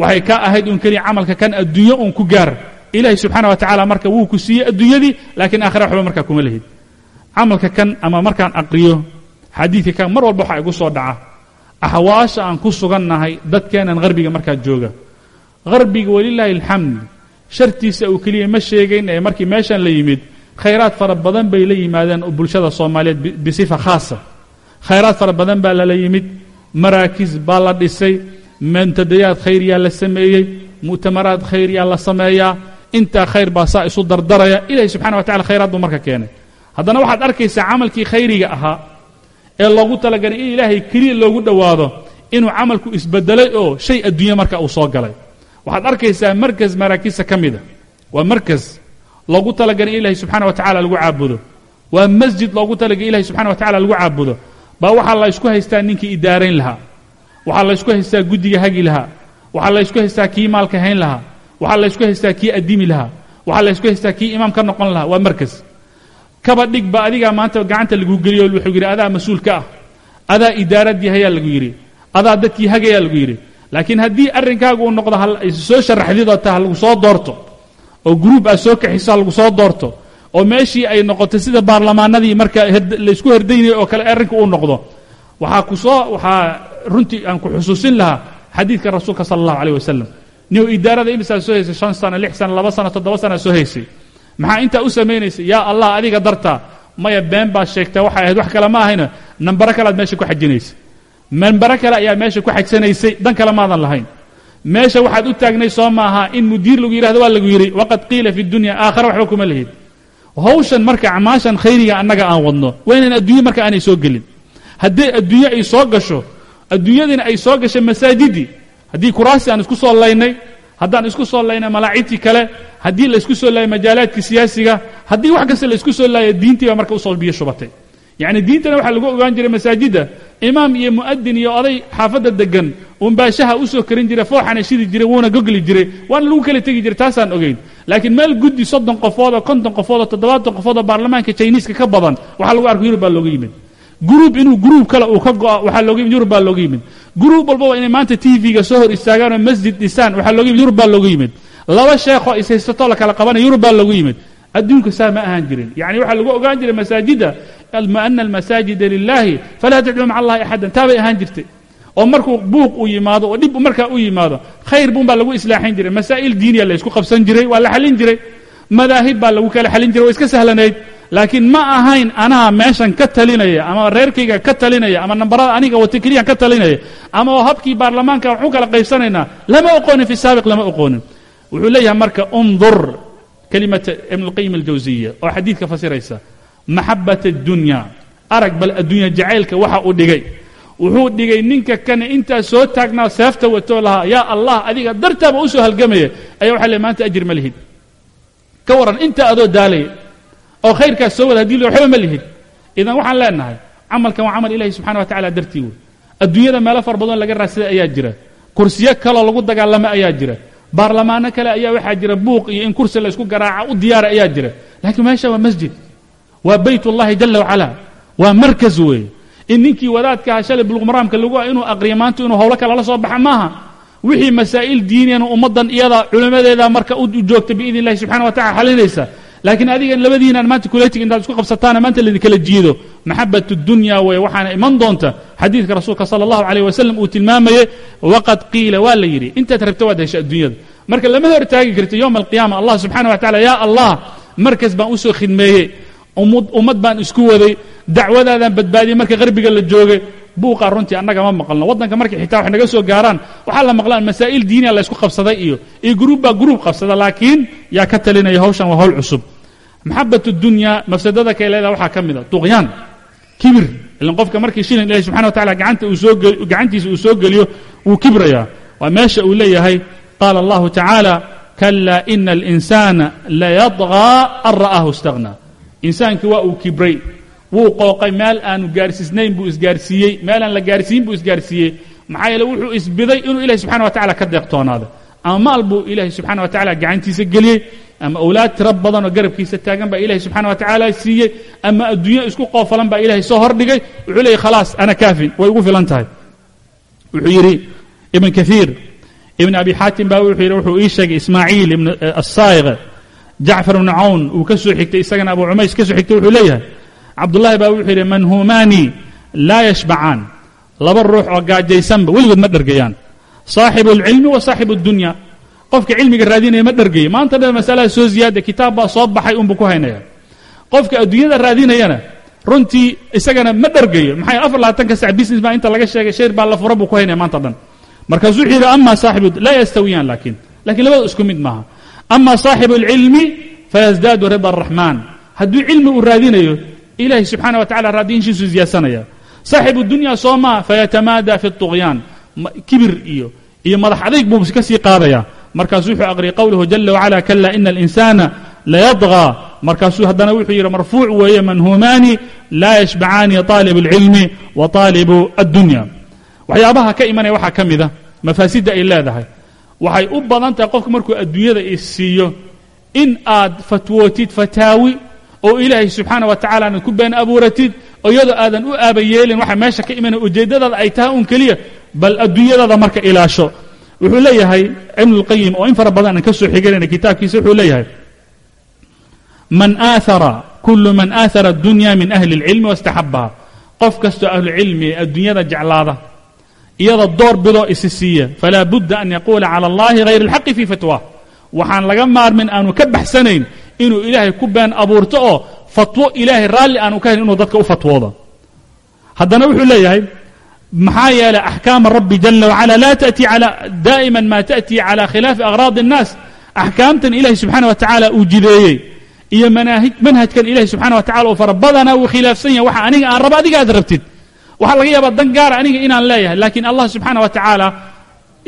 waxay kaa ahayd uun keliya camalka kan adduunyo uun ku gaar ilahi subxaana wa tacaala marka wuu ku siiyey adduunyadii laakiin aakhira waxba markaa kuma lihid camalka kan ama markaan aqriyo xadiidka kan mar walba waxaa igu soo dhaca axwaasha aan ku sugannahay dadkeenan harbiga markaa jooga. Harbiga walilaahi alxamd shartiisa uu keliya ma sheegayn ee markii meeshan la yimid khayraad fara badan bay la yimaadeen bulshada soomaaliyeed bisifa khaasa. Khayraad fara badan baa lala yimid maraakiis baa la dhisay mantadayaad khayriyaa la sameeyey mu'tamaraad khayriyaa la sameeyaa intaa khayr baa saa isu dardaraya ilahi subxana wa tacala khayraad buu marka keenay. Haddana waxaad arkaysaa camalkii khayriga ahaa ee loogu talagalay in ilaahay keliya loogu dhowaado inuu camalku isbedelay oo shay adduunya marka uu soo galay. Waxaad arkaysaa markas maraakiista ka mida waa markas loogu talagalay in ilahi subxana wa tacala lagu caabudo. Waa masjid loogu talagalay ilahi subxana wa tacala lagu caabudo. Baa waxaa la ysku haystaa ninkii idaarayn lahaa. Waxaa la ysku haystaa guddiga hagi lahaa. Waxaa la ysku haystaa kii maalka hayn lahaa. Waxaa la ysku haystaa kii addimi lahaa. Waxaa la ysku haystaa kii imaam ka noqon lahaa. Waa markas kaba dhigba adigaa maanta gacanta lagu geliyo wuxuu yidhi adaa mas'uulka ah adaa idaaraddii hayaa lagu yidhi adaa dadkii hagayaa lagu yidhi. Laakiin haddii arrinkaagu uu noqdo soo sharaxdid ta ha lagu soo doorto oo gruub aad soo kaxiso ha lagu soo doorto oo meeshii ay noqoto sida baarlamaanadii marka laysku herdaynaya oo kale arrinka uu noqdo waxaa ku soo waxaa runtii aan ku xusuusin lahaa xadiidka rasuulka sala allahu aleyh wasalam niw idaarada imisaa soo haysay shan sano lix sano laba sano toddoba sana soo haysay maxaa intaa u samaynaysay yaa allah adiga dartaa maya been baad sheegtaa waxay ahayd wax kale ma ahayna. Nambaro kale aad meesha ku xajinaysay nambaro kale ayaa meesha ku xajsanaysay dan kale maadan lahayn. Meesha waxaad u taagnay soo maaha in mudiir lagu yidhahdo waa lagu yidhi waqad qiila fi dunya aakhara waxba kuma lihid hawshan marka acmaashan khayriga annaga aan wadno waa inaan adduunye marka aanay soo gelin. Haddii adduunye ay soo gasho adduunyadiina ay soo gashay masaajidii haddii kuraasi aan isku soo laynay haddaan isku soo laynay malaacidtii kale haddii la isku soo laayay majaalaadkii siyaasiga haddii wax kasta la isku soo laaya diintii baa marka u soo biyo shubatay. Yacni diintana waxaa lagu ogaan jiray masaajidda. Imaam iyo mu'adin iyo oday xaafadda degan unbaashaha u soo karin jiray fooxana shidi jiray wuuna gogli jiray waana lagu kala tegi jiray taasaan ogeyn. Laakiin meel guddi soddon qofood oo konton qofood oo toddobaatan qofood oo baarlamaanka jiniiska ka badan waxaa lagu arko yurub baa looga yimid. Gruub inuu gruub kale uu ka go'a waxaa looga yimid yurub baa looga yimid gruub walbaba inay maanta t v-ga soo hor istaagaan oo masjid dhisaan. Waxaa looga yimid yurub baa looga yimid. Laba sheekoo ishaysatoo la kala qabanaya yurub baa looga yimid. Adduunka saa ma ahaan jirin. Yacni waxaa lagu ogaan jiray masaajidda ana almasaajida lilahi falaa tadcuu maca allahi axadan taa bay ahaan jirtay. Oo markuu buuq uu yimaado oo dhib markaa u yimaado khayr buun baa lagu islaaxin jiray. Masaa'il diiniya la isku qabsan jiray waa la xalin jiray. Madaahib baa lagu kala xalin jiray waa iska sahlanayd laakiin ma ahayn anaa meeshan ka talinaya ama reerkayga ka talinaya ama nambarada aniga wata keliyaan ka talinaya ama habkii baarlamaanka waxu kala qaybsanaynaa lama oqoonin fi saabiq lama oqoonin. Wuxuu leeyahay marka undur kelimata ibn اlqayim aljawsiya oo xadiidka fasiraysa maxabat اdunya arag bal addunya jacaylka waxa uu dhigay. Wuxuu dhigay ninka kane intaa soo taagnaa seefta watoo lahaa yaa allah adiga dartaaba u soo halgamaya. Ayaa waxa le maanta ajir ma lihid. Ka waran inta adoo daalaya oo khayrkaas soo wada haddii waxba ma lihid. Idan waxaan leenahay camalkan waa camal ilahi subxana wa tacala dartii wey. Adduunyada meelo fara badan laga raadsaday ayaa jira. Kursiyo kaloo lagu dagaalamo ayaa jira. Baarlamaano kale ayaa waxaa jira. Buuq iyo in kursi la isku garaaca u diyaara ayaa jira. Laakiin meesha waa masjid. Waa bayt ullahi jala wacala waa markas weeye in ninkii wadaadkaha shalay buluqmaraamka lagu inuu aqriyo maanta inuu howlo kale la soo baxa maaha. Wixii masaa'il diiniyana ummaddan iyada culimmadeeda marka u joogta biidn illahi subxana wa tacala xalinaysa laakiin adiga labadiinaan maanta kuletig intaad isku qabsataana maanta laidinkala jiido. Maxabat dunya weye waxaana iman doonta xadiidka rasuulka sala allahu alayh wasalam uu tilmaamayey waqad qiila waa la yidhi. Intaad rabta waad hesha adduunyada. Marka lama hor taagi karto yowma alqiyaama allah subxana wa tacala yaa allah markas baan u soo khidmeeyey ummad baan isku waday dacwadaadaan badbaadiyey marka qarbiga la joogay buuqa runtii annaga ma maqlno waddanka markay xitaa wax naga soo gaaraan waxaa la maqlaan masaa'il diiniya la ysku qabsaday iyo iyo gruub baa gruub qabsada laakiin yaa ka talinaya hawshan waa hawl cusub. Maxabbatu dunyaa mafsadada ka ilaada waxa ka mida ah duqyaan kibir. Ilan qofka markii shilin ilahi subxana wa tacala gacanta uu soo gacantiisa uu soo geliyo wuu kibrayaa. Waa meesha uu leeyahay qaala allahu tacaala kalaa ina alinsaana layadqaa an ra'aahu istaqhnaa insaankii waa uu kibray wuu qooqay meel aanu gaarsiisnayn buu isgaarsiiyey meel aan la gaarsiin buu isgaarsiiyey. Maxaa yeele wuxuu isbiday inuu ilahi subxana wa tacala ka deeqtoonaado. Ama maal buu ilaahi subxana wa tacala gacantiisa geliyey ama awlaad tiro badan oo garabkiisa taagan baa ilahi subxana wa tacaala siiyey ama adduunyo isku qoofalan baa ilahay soo hordhigay wuxuu leeyay khalaas ana kaafin way ugu filan tahay. Wuxuu yidhi ibn kaiir ibn abi xaatim baa wuxuu yidhi wuxuu ii sheegay ismaaciil ibn asaa'iq jacfar ibnu cawn uu ka soo xigtay isagana abu cumays ka soo xigtay wuxuu leeyahay cabdulahi baa wuxuu yidhi man humaani laa yashbacaan laba ruux oo gaajaysanba weligood ma dhargayaan. Saaxibu lcilmi wa saaxibu dunya. Qofka cilmiga raadinaya ma dhargayo. Maanta dhan masalaha soo ziyaada kitaab baa soo baxay unbu ku haynaya. Qofka adduunyada raadinayana runtii isagana ma dhargayo. Maxay afar labaatanka sac business baa inta laga sheegay shayr baa la fura buu ku haynaya maanta dhan. Markaasuu wuxuu yidhi ama saaxibu laa yastawiyaan laakiin. Lakiin labada isku mid maaha. Ama saaxibu alcilmi fayasdaadu rida araxmaan hadduu cilmi uu raadinayo ilahay subxaana wa tacala raadiyinshiisu ziyaasanaya saaxibu dunya soo maa fayatamaada fi الطugyaan kibir iyo iyo madax adayg buu ka sii qaadaya markaasuu wuxuu aqriyay qowluhu jala wacala kala ina اlinsaana layadغى markaasuu haddana wuxuu yidhi marfuuc weeye manhuumaani laa yashbacaani طaalib اlcilmi wa طaalibu addunya waxyaabaha ka imanaya waxaa ka mida mafaasidda ay leedahay waxay u badan tahay qofku markuu adduunyada isiiyo in aad fatwootid fataawi oo ilaahay subxaana wa tacala aad ku been abuuratid oo iyadoo aadan u aaba yeelin waxa meesha ka imanaya ujeeddadaada ay tahay un keliya bal adduunyadaada marka ilaasho wuxuu leeyahay ibnu اlqayim oo in fara badan aan ka soo xiganayna kitaabkiisa wuxuu leeyahay man aahara kulu man aahara addunya min ahli اlcilmi waاstaxabaha qof kastoo ahlucilmi ee adduunyada jeclaada iyada door bidoo isi siiya falaa budda an yaquula cala allahi hayr اlxaqi fii fatwah waxaan laga maarmin aanu ka baxsanayn inuu ilaahay ku been abuurto oo fatwo ilaahay raalli aanu ka hayn inuu dadka u fatwoodo haddana wuxuu leeyahay maxaa yeelay axkaama rabbi jala wacala laa taأti daa'ima ma taأti cala khilaafi aghraad الnaas axkaamtan ilahay subxaana wa tacaala uu jideeyey iyo manhajkan ilahay subxana wa tacala uu fara badanaa uu khilaafsan yahay waxa aniga aan rabo adiga aad rabtid waxaa laga yaabaa dan gaara aniga inaan leeyahay lakiin allah subxaana wa tacaala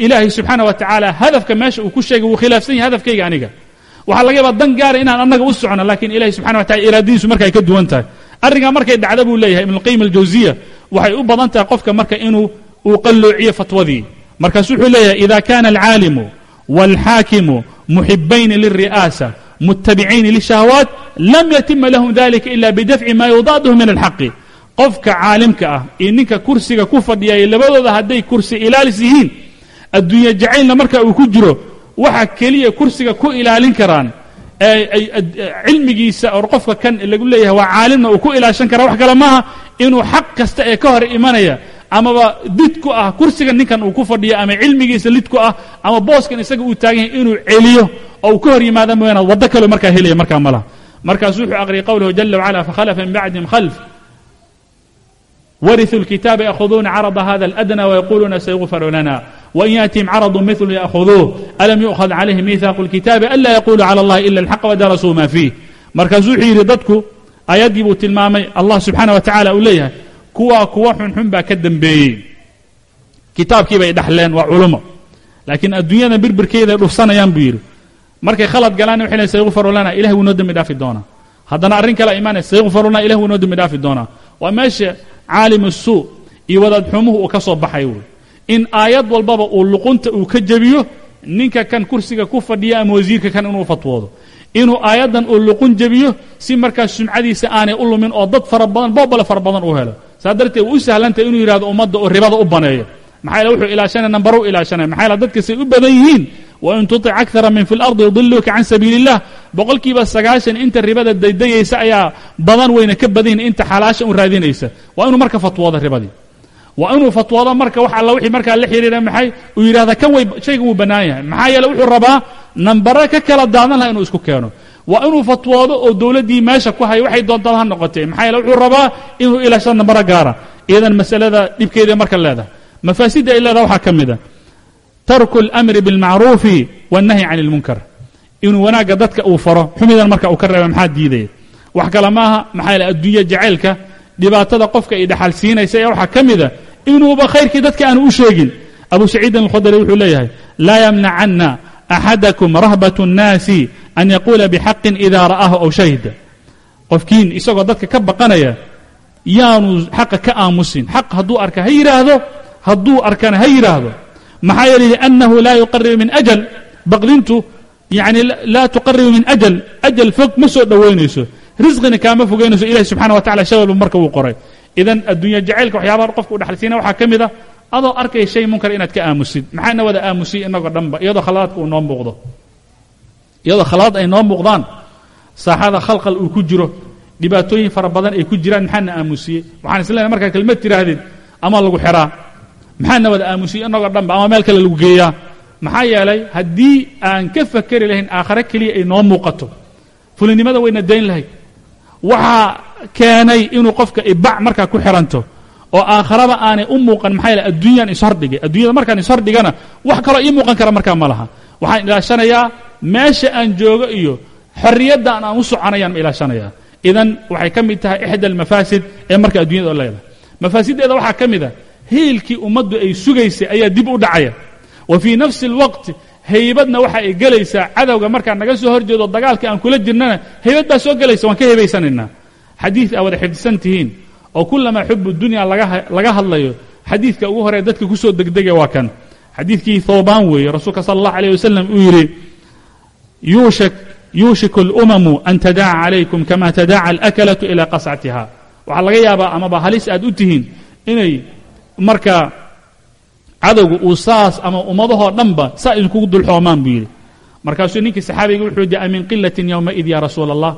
ilaahay subxaana wa tacaala hadafka meesha uu ku sheegay wuu khilaafsan yahay hadafkayga aniga waxaa laga yaabaa dan gaara inaan annaga u socono lakiin ilahay subxana wa tacala iraadadiisu marka ay ka duwan tahay. Arrinkaa markay dhacda buu leeyahay ibnuاlqayim aljawziya waxay u badan tahay qofka marka inuu uu qalloociyo fatwadii. Markaasu wuxuu leeyahay ida kana alcaalimu wاlxaakimu muxibayni lilri'aasa mutabicayni lishahwaat lam yatima lahum dalika ila bidafci ma yudaadhu min alxaqi qofka caalimka ah iyo ninka kursiga ku fadhiyaya labadooda hadday kursi ilaalis yihiin adduunye jacaylna marka uu ku jiro waxa keliya kursiga ku ilaalin karaan cilmigiisa or qofka kan lagu leeyahay waa caalimna uu ku ilaashan kara wax kale maaha inuu xaq kasta ee ka hor imanaya amaba did ku ah kursiga ninkan uu ku fadhiyo ama cilmigiisa lid ku ah ama booskan isaga uu taagan yahay inuu celiyo oo uu ka hor yimaada mooyaane waddo kaleo markaa helaya markaa malaha markaasuu wuxuu aqriyay qowluhu jala wacala fakhalafa min bacdihim khalf wariثuu اlkitaaba yaأkhuduuna carضa hada اladnى wayaquluuna sayغfaru lana wain yaأtihim carضu mثlu yaأkhuduuh alam yuؤkhad calayhim miihaaqu اlkitaabi anlaa yaquluu calى اllahi ila اlxaq wadarasuu ma fiih markaasuu wuxuu yidhi dadku aayaddii buu tilmaamay allah subxaana wa tacala uu leeyahay kuwaa kuwa xunxun baa ka dembeeyey kitaabkii bay dhaxleen waa culumo laakiin adduunyada birbirkeeday dhufsanayaan buu yidhi markay khalad galaan waxay leyn sayغfaru lana ilahay wuu noo dembi dhaafi doonaa haddana arrin kale imaanaya sayغfaru lana ilahi wuu noo dembi dhaafi doonaa waa meesha caalim الsuu iyo wadaad xumuhu uu ka soo baxay wey in aayad walbaba uu luqunta uu ka jebiyo ninka kan kursiga ku fadhiya ama wasiirka kan inuu fatwoodo. Inuu aayaddan uu luqun jebiyo si markaas sumcadiisa aanay u lumin oo dad fara badan boobale fara badan uu helo. Saa darteed u sahlantay inuu yidhahdo ummadda oo ribada u baneeyo. Maxaa yaele wuxuu ilaashanaya nambaru ilaashanaya maxaa yaele dadka say u badan yihiin wain tutic akara min fi اlardi yudiluka can sabiili اllah boqolkiiba sagaashan inta ribada daydayaysa ayaa badan weyna ka badan yihiin inta xalaasha u raadinaysa. Waa inuu marka fatwoodo ribadii waa inuu fatwoodo marka wax alla wixii markaa la xiriira maxay uu yidhahda kan way shaygan wuu bannaan yahay maxaa yeele wuxuu rabaa nambare ka kala daadan laha inuu isku keeno waa inuu fatwoodo oo dowladdii meesha ku hayo waxay doontaan ha noqotee maxaa yeele wuxuu rabaa inuu ilaashado nambaro gaara iyadan masalada dhibkeeda marka leedahay mafaasidda ay leedahay waxaa ka mid a tarku اlأmri bاlmacruufi wالnahyi can اlmunkar inuu wanaagga dadka uu faro xumidan marka uu ka reeba maxaa diidaya wax kale maaha maxaa yaele adduunya jacaylka dhibaatada qofka ay dhaxal siinaysa ee waxaa ka mida inuuba khayrkii dadka aanu u sheegin. Abu saciidin alkhudri wuxuu leeyahay laa yamnacanna axadakum rahbat اnnaasi an yaquula bixaqin ida ra'aahu aw shahida. Qofkiin isagoo dadka ka baqanaya yaanu xaqa ka aamusin. Xaq hadduu arka ha yidhaahdo hadduu arkana ha yidhaahdo maxaa yeele liannahu laa yuqaribu min ajal. Baqdintu yacni laa tuqaribu min ajal. Ajal fog ma soo dhowaynayso risqina kaama fogaynayso ilahi subxana wa tacala shay walba marka wuu qoray. Idan addunya jacaylka waxyaabaha qofka u dhexalsiina waxaa ka mid a adoo arkaya shay munkar inaad ka aamusid. Maxaana wada aamusiy inagoo dhanba? Iyadoo khaladaadka uu noo muuqdo. Iyadoo khaladaad ay noo muuqdaan saaxada khalqal uu ku jiro dhibaatooyin fara badan ay ku jiraan maxaana aamusiyey waxaan islenahay markaa kelmad tiraahdid ama lagu xeraa maxaana wada aamusiyey inagoo dhanba ama meel kale lagu geeyaa? Maxaa yeelay haddii aan ka fakeri lahayn aakhare keliya ay noo muuqato. Fulinimada wayna dayn lahayd waxaa keenay inuu qofka ibac markaa ku xiranto oo aakharaba aanay u muuqan maxaa yaele adduunyaan ishordhigay adduunyada markaan ishordhigana wax kaloo ii muuqan kara markaa ma laha. Waxaan ilaashanayaa meesha aan joogo iyo xorriyaddan aan u soconayaan ma ilaashanayaa. Idan waxay ka mid tahay ixda almafaasid ee marka addunyada leedahay mafaasiddeeda waxaa ka mid a hiilkii ummaddu ay sugaysay ayaa dib u dhacaya. Wa fii nafsi alwaqti haybadna waxa ay gelaysaa cadowga markaa naga soo hor jeedo dagaalkii aan kula jirnana haybad baa soo gelaysa waan ka haybaysanaynaa xadiid aa wada xifdisan tihiin oo kulamaa xubu dunya laga hadlayo xadiidka ugu horee dadka ku soo degdegaya waa kan. Xadiidkii thoobaan weeye rasuulka sala allah alayh wasalam uu yidhi yuushiku اlumamu an tadaca calaykum kama tadaca alakalatu ilaa qascatiha waxaa laga yaabaa amaba halis aad u tihiin inay marka cadowga uu saas ama ummadahoo dhanba saa idinkugu dulxoomaan buu yidhi. Markaasuu ninkii saxaabiga wuxuu yidhi amin qilatin yowmaid ya rasuula allah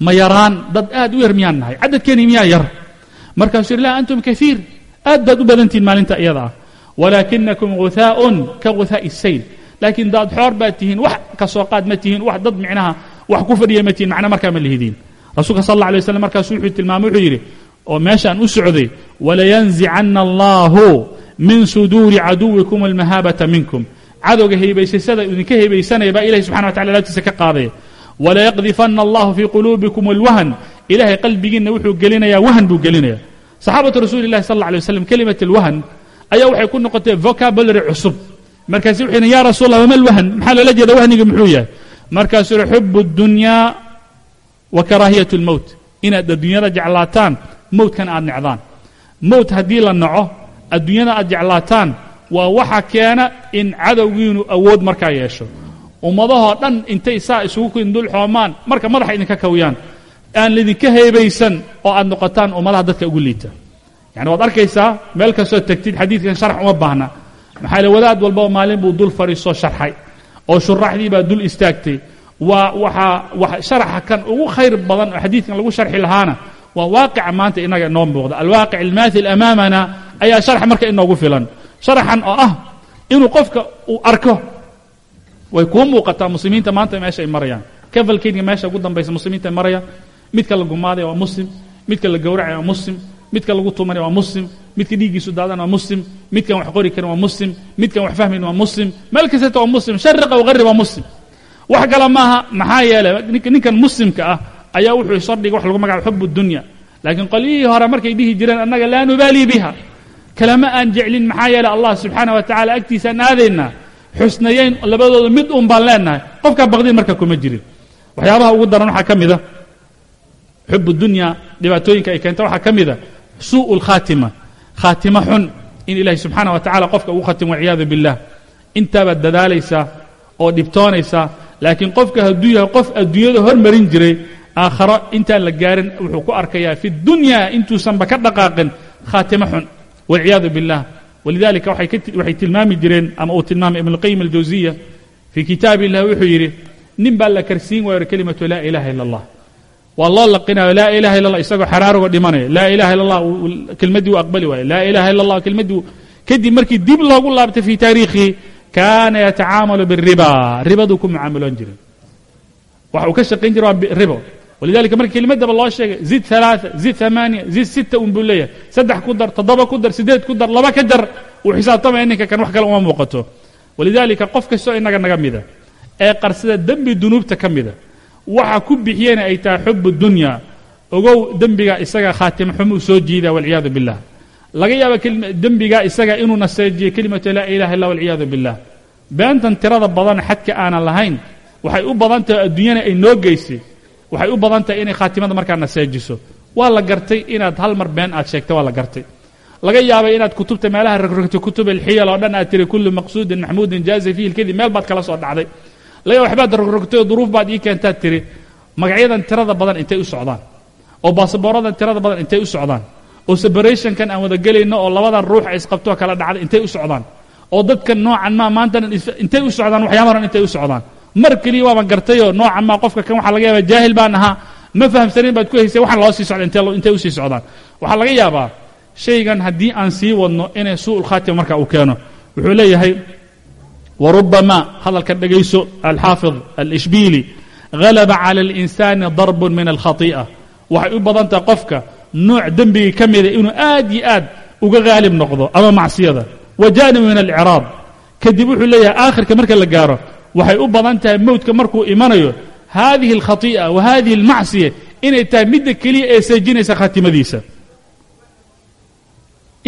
ma yaraan dad aad u yar miyaan nahay cadadkeeni miyaa yar. Markaasuu yidhi laa antum kaiir aad baad u badantihin maalinta iyada ah. Walaakinakum guhaaءun ka guhaaءi sayl. Laakiin daad xoor baad tihiin wax ka soo qaad ma tihiin wax dad micnaha wax ku fadhiya ma tihiin macna markaa ma lihidiin rasuulka sal alla alay waslam markaasu wuxuu tilmaamay wuxuu yidhi oo meeshaan u socday walayanzicanna allahu min suduuri caduwikum almahaabata minkum. Cadowga haybaysasada idinka haybaysanaya baa ilahi subxana wa tacala laabtiisa ka qaadaya. Walayaqdifanna allahu fii quluubikum alwahn ilahay qalbigiinna wuxuu gelinayaa wahan buu gelinaya saxaabatu rasuuli llahi sal alla alay waslam kelimat ayaa waxay ku noqotay vocabulary cusub. Markaasu wuxuu yidhi ya rasuul allah wama alwahn maxaa loola jeeda wahniga muxuu yahay? Markaasuu yihi xubu اdunyaa wa karaahiyat اlmowt inaad adduunyada jeclaataan mowtkana aad necdaan. Mowt haddii la naco adduunyada aad jeclaataan waa waxa keena in cadowgiinu awood markaa yeesho. Ummadahoo dhan intay saa isugu kindul xoomaan marka madaxa idinka kawiyaan aan lidinka heebaysan oo aad noqotaan ummadaha dadka ugu liita. Yani waad arkaysaa meel kastoo tegtid xadiidkan sharx uma baahna. Maxaa le wadaad walbaba maalin buu dul fadhiisoo sharxay oo shuraxdii baa dul istaagtay. Waa waxaa sharaxa kan ugu khayr badan oo xadiidkan lagu sharxi lahaana waa waaqica maanta inaga inoo muuqda. Alwaaqic almaathil amaamana ayaa sharxa marka inoogu filan. Sharaxan oo ah inuu qofka uu arko way kuu muuqataa muslimiinta maanta meesha ay marayaan. Kavalkeydka meesha ugu dambaysa muslimiinta ay marayaan. Midka la gumaadaya waa muslim midka la gowracaya waa muslim midka lagu tumanaya waa muslim midka dhiiggiisu daadana waa muslim midkan wax qori karin waa muslim midkan wax fahmayn waa muslim meel kastata waa muslim shariqa waqarib waa muslim. Wax kale maaha maxaa yeelay ninkan muslimka ah ayaa wuxuu sordhiga wax lagu magacabo xubu dunya. Laakiin qolyihii hore markay dhihi jireen annaga laa nubaalii biha kalama aan jeclin maxaa yeelay allah subxaana wa tacala agtiisaan aadaynaa xusnayeyn labadooda mid un baan leenahay. Qofkaa baqdin marka kuma jirin. Waxyaabaha ugu daran waxaa ka mida xubu dunya dhibaatooyinka ay keenta waxaa ka mida suuءu اlkhaatima khaatima xun in ilahi subxaana wa tacala qofka ugu khatimo walciyaadu billah. Intaabaad dadaalaysaa oo dhibtoonaysaa laakiin qofka hadduu yahay qof adduunyada hormarin jiray aakharo intaan la gaarin wuxuu ku arkayaa fi dunya intuusanba ka dhaqaaqin. Khaatimo xun walciyaadu billah walidalika waxay tilmaami jireen ama uu tilmaamay ibn اlqayim aljawsiya fii kitaab illah wuxuu yidhi nin baa la karsiin waayo kelimatu laa ilaha ila اllah waa loo laqinayo laa ilaha illa allah isagoo xaraaruga dhimanaya laa ilaha illa allah kelmaddii uu aqbali waayo laa ilaha illa allah kelmaddii kadib markii dib loogu laabtay fii taariikhihi kaana yatacaamalu biriba ribaduu ku mucaamiloon jiray waxa uu ka shaqayn jiray waa ribo walidalika marka kelimaddaba loo sheegay zid ثalaaثa zid ثamaaniya zid sita un buu leeyahay saddex ku dar toddoba ku dar siddeed ku dar laba ka jar uu xisaabtamaya ninka kan wax kale uma muuqato walidalika qof kastoo inaga naga mida ee qarsada dembi dunuubta ka mida waxa ku bixiyena ay tahay xubu dunya ogow dembiga isaga khaatima xumuu soo jiida walciyaadu billah laga yaaba dembiga isaga inuu naseejiyo kelimatu laa ilaha illa walciyaadu billah beentan tirada badan xadka aanan lahayn waxay u badan tahay adduunyana ay noo geysay waxay u badan tahay inay khaatimada markaa naseejiso. Waa la gartay inaad hal mar been aad sheegtay waa la gartay. Laga yaabay inaad kutubta meelaha rogrogtay kutub alxiyal oo dhan aad tiri kullu maqsuudin maxmuudin jaazi fihi lkadib meel baad kala soo dhacday. Laga waxbaad rogrogtay oo duruuf baad ii keentaad tiri. Magacyadan tirada badan intay u socdaan. Oo baasaboorradan tirada badan intay u socdaan. Oo separationkan aan wada gelayno oo labadan ruux ay isqabtoo kala dhacday intay u socdaan. Oo dadkan noocan maa maantana intay u socdaan waxyaaba horan intay u socdaan mar keliya waabaan gartayoo nooca maa qofka kan waxaa laga yaabaa jaahil baan ahaa. Ma fahamsanayn baad ku haysay waxaan loo sii socda intay u sii socdaan. Waxaa laga yaabaa shaygan haddii aan sii wadno inay suuqulkhaatima marka uu keeno. Wuxuu leeyahay warubama hadalka dhegayso alxaafid alishbiili halaba cala alinsaani darbun min alkhatii'a. Waxay u badan tahay qofka nooc dembigii ka mida inuu aad yo aad uga haalib noqdo ama macsiyada. Wa janibu min alciraad kadib wuxuu leeyahay aakhirka marka la gaaro waxay u badan tahay mowdka markuu imanayo haadihi alkhati'a wa hadihi almacsiya inay tahay midda keliya ee seejinaysa khatimadiisa.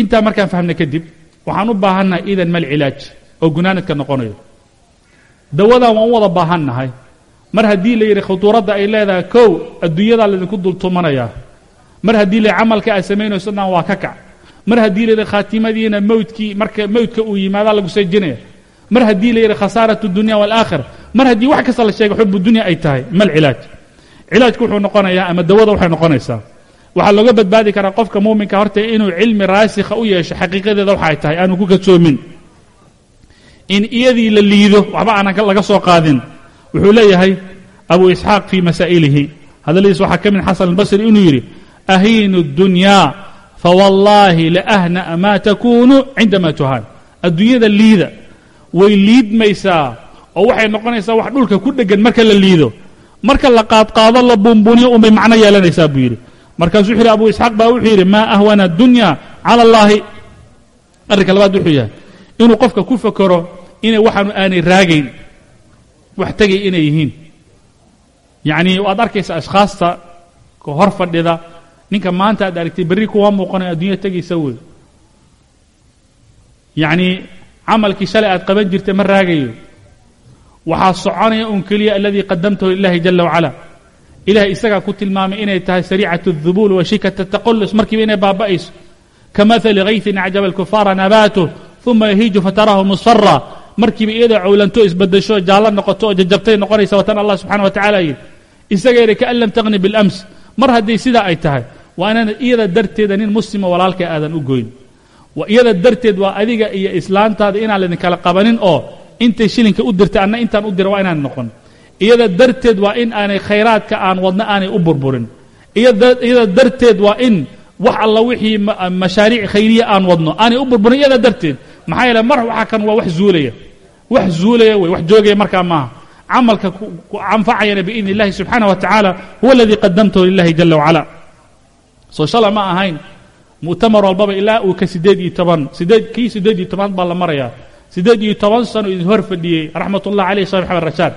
Intaa markaan fahmnay kadib waxaan u baahannahay idan mal cilaaj oo gunaanadka noqonayo. Dawadan waan u wada baahannahay. Mar haddii la yidhi khutuuradda ay leedahay kow adduunyadaa laydinku dultumanayaa mar haddii la camalka aad samaynayso dhan waa ka kac. Mar haddii la yidhi khaatimadiina mowdkii marka mowdka uu yimaadaa lagu seejinaya mar haddii la yidhi khasaaratu dunya waalaakhira mar haddii wax kasta la sheegay xubu dunya ay tahay mal cilaaj. Cilaajku wuxuu noqonayaa ama dawada waxay noqonaysaa. Waxaa looga badbaadi karaa qofka muuminka horta inuu cilmi raasikha u yeesho xaqiiqadeeda waxa ay tahay aanu ku kasoomin in iyadii la liido waxba aanan laga soo qaadin wuxuu leeyahay abu isxaaq fii masaa'ilihi. Hadalladiis waxaa ka mid xasan albasri inuu yidhi ahiinu اdunyaa fawallaahi laahna'a maa takunu cindama tuhaan. Adduunyada liida way liidmaysaa oo waxay noqonaysaa wax dhulka ku dheggan marka la liido. Marka la qaadqaado la buunbuuniyo unbay macno yeelanaysaa buu yidhi. Markaasuu wuxu yidhi abu isxaaq baa wuxuu yidhi maa ahwana adunya cala allaahi. Arrinka labaad wuxuu yahay inuu qofka ku fakero inay waxaanu aanay raagayn wax tegay inay yihiin. Yacnii waad arkaysaa ashkhaasta ka hor fadhida ninka maanta aad aragtay berri kuwa muuqanayo adduunya tegaysa wey yacnii camalkii shalay aad qaban jirtay ma raagayo. Waxaa soconaya un keliya aladii qadamtahu lilaahi jala wacala. Ilahay isagaa ku tilmaamay inay tahay sariicat اdubuul wa shikat ataqalus markiiba inay baaba'ayso. Kamahali haysin acjaba alkufaara nabaatuh uma yahiiju fataraahu musfara markiiba iyadoo cowlanto isbadasho jaallo noqoto oo jajabtay noqonaysa watan allah subxana wa tacala yidhi isagayna kaan lam taqni bilams. Mar haddii sidaa ay tahay waa inaan iyada darteeda nin muslima walaalka aadan u goyn iyada darteed waa adiga iyo islaantaada inaan laydin kala qabanin oo intay shilinka u dirtay anna intaan u dira waa inaan noqon. Iyada darteed waa in aanay khayraadka aan wadno aanay u burburin. Iyada darteed waa in wax alla wixii mashaariic khayriya aan wadno aanay u burburin iyada darteed. Maxaa yeele mar waxaa kan waa wax zuulaya. Wax zuulaya wey wax joogaya markaa maaha. Camalka anfacayana biidni illahi subxaana wa tacaala huwa aladii qadamtahu lilahi jala wacala soo shala ma ahayn mu'tamar walbaba ilaa uu ka siddeed iyo toban sideed kii siddeed iyo tobanaad baa la marayaa. Siddeed iyo toban sano idin hor fadhiyey raxmat ullah alayh sheh maxamed rashaad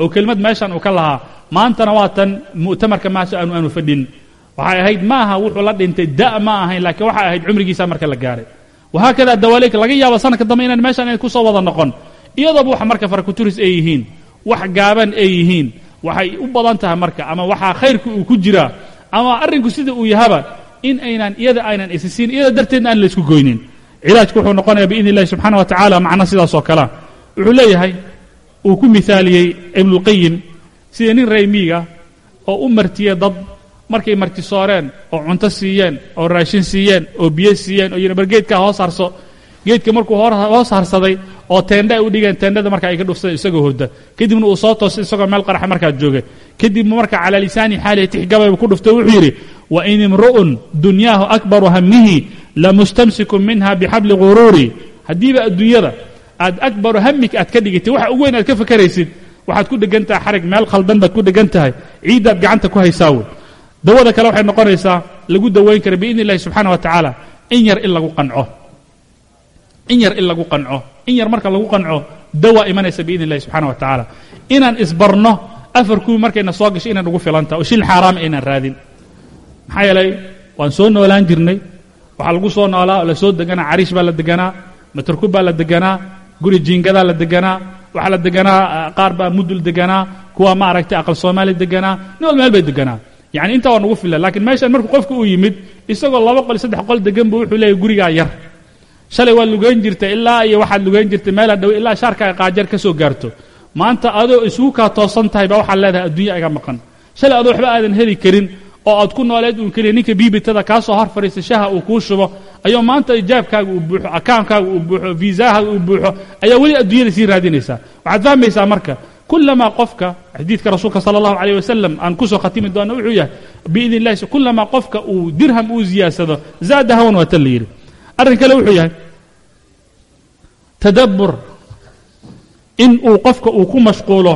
oo kelimad meeshan uu ka lahaa maantana waa tan mu'tamarka maasa aanu aanu fadhin. Waxay ahayd ma aha wuxuu la dhintay da' ma ahayn laakiin waxay ahayd cumrigiisa marka la gaaray. Wahaakada dawaleek laga yaabo sanadka dambe inaan meeshan ay ku soo wada noqon. Iyadooba wax marka farkuturis ay yihiin wax gaaban ay yihiin waxay u badan tahay marka ama waxaa khayrku uu ku jiraa ama arrinku sida uu yahaba in aynan iyada aynan isisiin iyada darteedna aan laysku goynin. Cilaajku wuxuu noqonaya biidni illahi subxana wa tacala macno sidaas oo kalea wuxuu leeyahay uu ku mihaaliyey ibnuulqayim sida nin raymiiga oo u martiyey dad markay martisooreen oo cunto siiyeen oo raashin siiyeen oo biyo siiyeen oo yidhi bar geedkaa hoos harso. Geedka markuu hoos harsaday oo teendha ay u dhigeen teendhada marka ay ka dhufsadeen isagoo hurda. Kadibna uu soo toosay isagoo meel qaraxa markaa joogay. Kadibna marka calaa lisaani xaalihi tixgabayba ku dhuftay wuxuu yidhi wain imru'un dunyaahu akbaru hamihi lamustamsikun minha bixabli guruuri haddiiba adduunyada aad akbaru hamika aad ka dhigitay waxa ugu weyn aad ka fakaraysid waxaad ku dhegan tahay xarig meel khaldan baad ku dhegan tahay ciiddaad gacanta ku haysaa wey dawada kale waxay noqonaysaa lagu dawayn kara biidni illahi subxaana wa tacaala in yar in lagu qanco. In yar in lagu qanco. In yar marka lagu qanco dawaa imanaysa biidni illahi subxana wa tacaala. Inaan isbarno afar kuwii markayna soo gashay inaan filantaha oo shil xaaraama aynaan raadin maxaa yeelay waan soo noolaan jirnay. Waxaa lagu soo noolaa oo la soo deganaa cariish baa la deganaa matarkub baa la deganaa guri jiingadaa la deganaa waxaa la deganaa qaar baa mudul deganaa kuwa ma aragtay aqal soomaali deganaa nin wal meel bay deganaa. Yani intaa waa nagu filan lakiin meeshan markuu qofka uu yimid isagoo laba qol saddex qol degan bu wuxuu leeyahy gurigaa yar. Shalay waad lugayn jirtay ilaa iyo waxaad lugayn jirtay meelaa dhow ilaa shaarkaa qaajar ka soo gaarto. Maanta adoo isugu kaa toosan tahay baa waxaad leedahay adduunya iga maqan. Shalay adoo waxba aadan heli karin oo aad ku nooleed uun keliya ninka biibitada kaa soo hor fadhiista shaha uu kuu shubo ayuu maanta ijaabkaaga uu buuxo akaankaaga uu buuxo viisahaaga uu buuxo ayaa weli adduunyada sii raadinaysaa. Waxaad fahmaysaa marka kulamaa qofka xadiidka rasuulka sala allahu alayh wasalam aan ku soo khatimi doona wuxuu yahay biidni illahi kulamaa qofka uu dirham uu ziyaadsado zaada hawan waa tan la yidhi. Arrin kale wuxuu yahay tadabbur in uu qofka uu ku mashquulo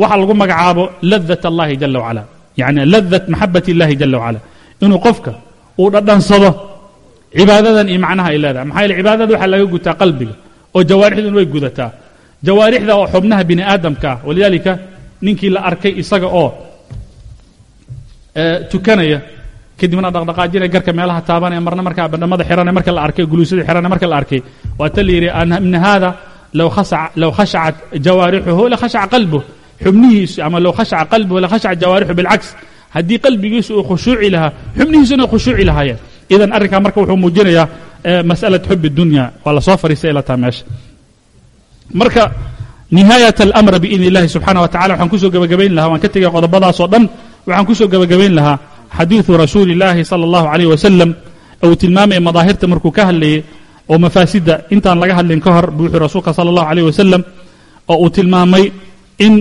waxa lagu magacaabo ladat allahi jala wacala yani ladat maxabat اllahi jala wacala inuu qofka uu dhadhansado cibaadadan iyo macnaha ay leedahay maxaa yeele cibaadada waxaa laga gutaa qalbiga oo jawaarixdun way gudataa jawaarixda oo xubnaha bini aadamka ah walidaalika ninkii la arkay isaga oo tukanaya kadibna dhaqdhaqaajinaya garka meelaha taabanaya marna markaa bandhamada xiranaya marka la arkay guluusyada xiranaya marka la arkay waa ta la yidhi min hada low khashacat jawaarixuhu la khashaca qalbuh xubnihiisu ama low khashaca qalbuhu la khashaca jawaarixu bilcaks haddii qalbigiisu uu khushuuci lahaa xubnihiisuna khushuuci lahaayeen. Idan arrinkaa marka wuxuu muujinayaa mas'alat xub dunya waa la soo fariistay ila meesha. Marka nihaayat alamra biidni illahi subxaana wa waxaan ku soo gebagabayn lahaa waan ka tegay qodobadaas oo dhan waxaan ku soo gebagabayn lahaa xadiidu rasuuli illaahi sala allahu alayh wasalam uu tilmaamaya madaahirta markuu ka hadlayay oo mafaasidda intaan laga hadlin ka hor buu wuxuu rasuulka sala allahu alayh wasalam oo uu tilmaamay in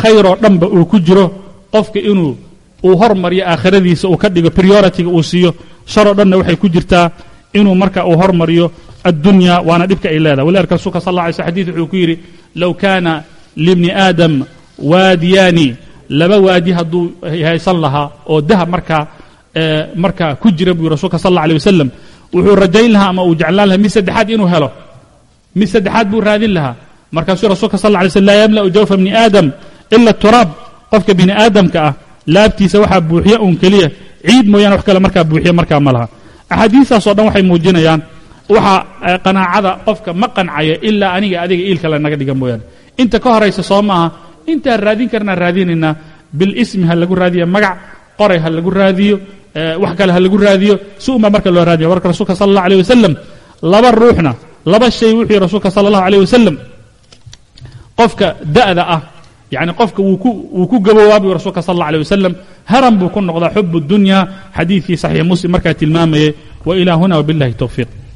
khayroo dhanba uu ku jiro qofka inuu uu hormariyo aakhiradiisa uu ka dhigo prioritiga uu siiyo sharoo dhanna waxay ku jirtaa inuu marka uu hormariyo addunya waana dhibka ay leedahay. Walidalika rasuulka sal alla alay sl xadid wuxuu ku yidhi low kaana libni aadam waadiyaani laba waadi hadduu haysan lahaa oo dahab markaa markaa ku jira buu rasuulka sal alla alay wasalam wuxuu rajayn lahaa ama uu jeclaan lahaa mid saddexaad inuu helo mid saddexaad buu raadin lahaa. Markaasuu rasuulka sal alla alay slm laa yamla'u jawfa bni aadam ila turaab qofka bini aadamka ah laabtiisa waxaa buuxiya uun keliya. Ciid mooyaane wax kale markaa buuxiya markaa ma laha. Axaadiistaasoo dhan waxay muujinayaan waxaa qanaacada qofka ma qancaya ilaa aniga adiga iilka lanaga dhiga mooyaane. Inta ka horaysa soo maaha intaan raadin karnaa raadinaynaa bilismi ha lagu raadiya magac qoray ha lagu raadiyo wax kale ha lagu raadiyo si unbaa marka loo raadiya warka rasuulka sala allah alيh wasalam laba ruuxna laba shay wuxuu rasuulka sala allahu alيh wasalam qofka da'da ah yani qofka wuu ku gaboobaa buu rasuulka sal allah alيه wasalam haran buu ku noqdaa xub اdunya xadiidkii saxiix muslim markaa tilmaamayay wa ilaa huna wbiاllahi towfiiq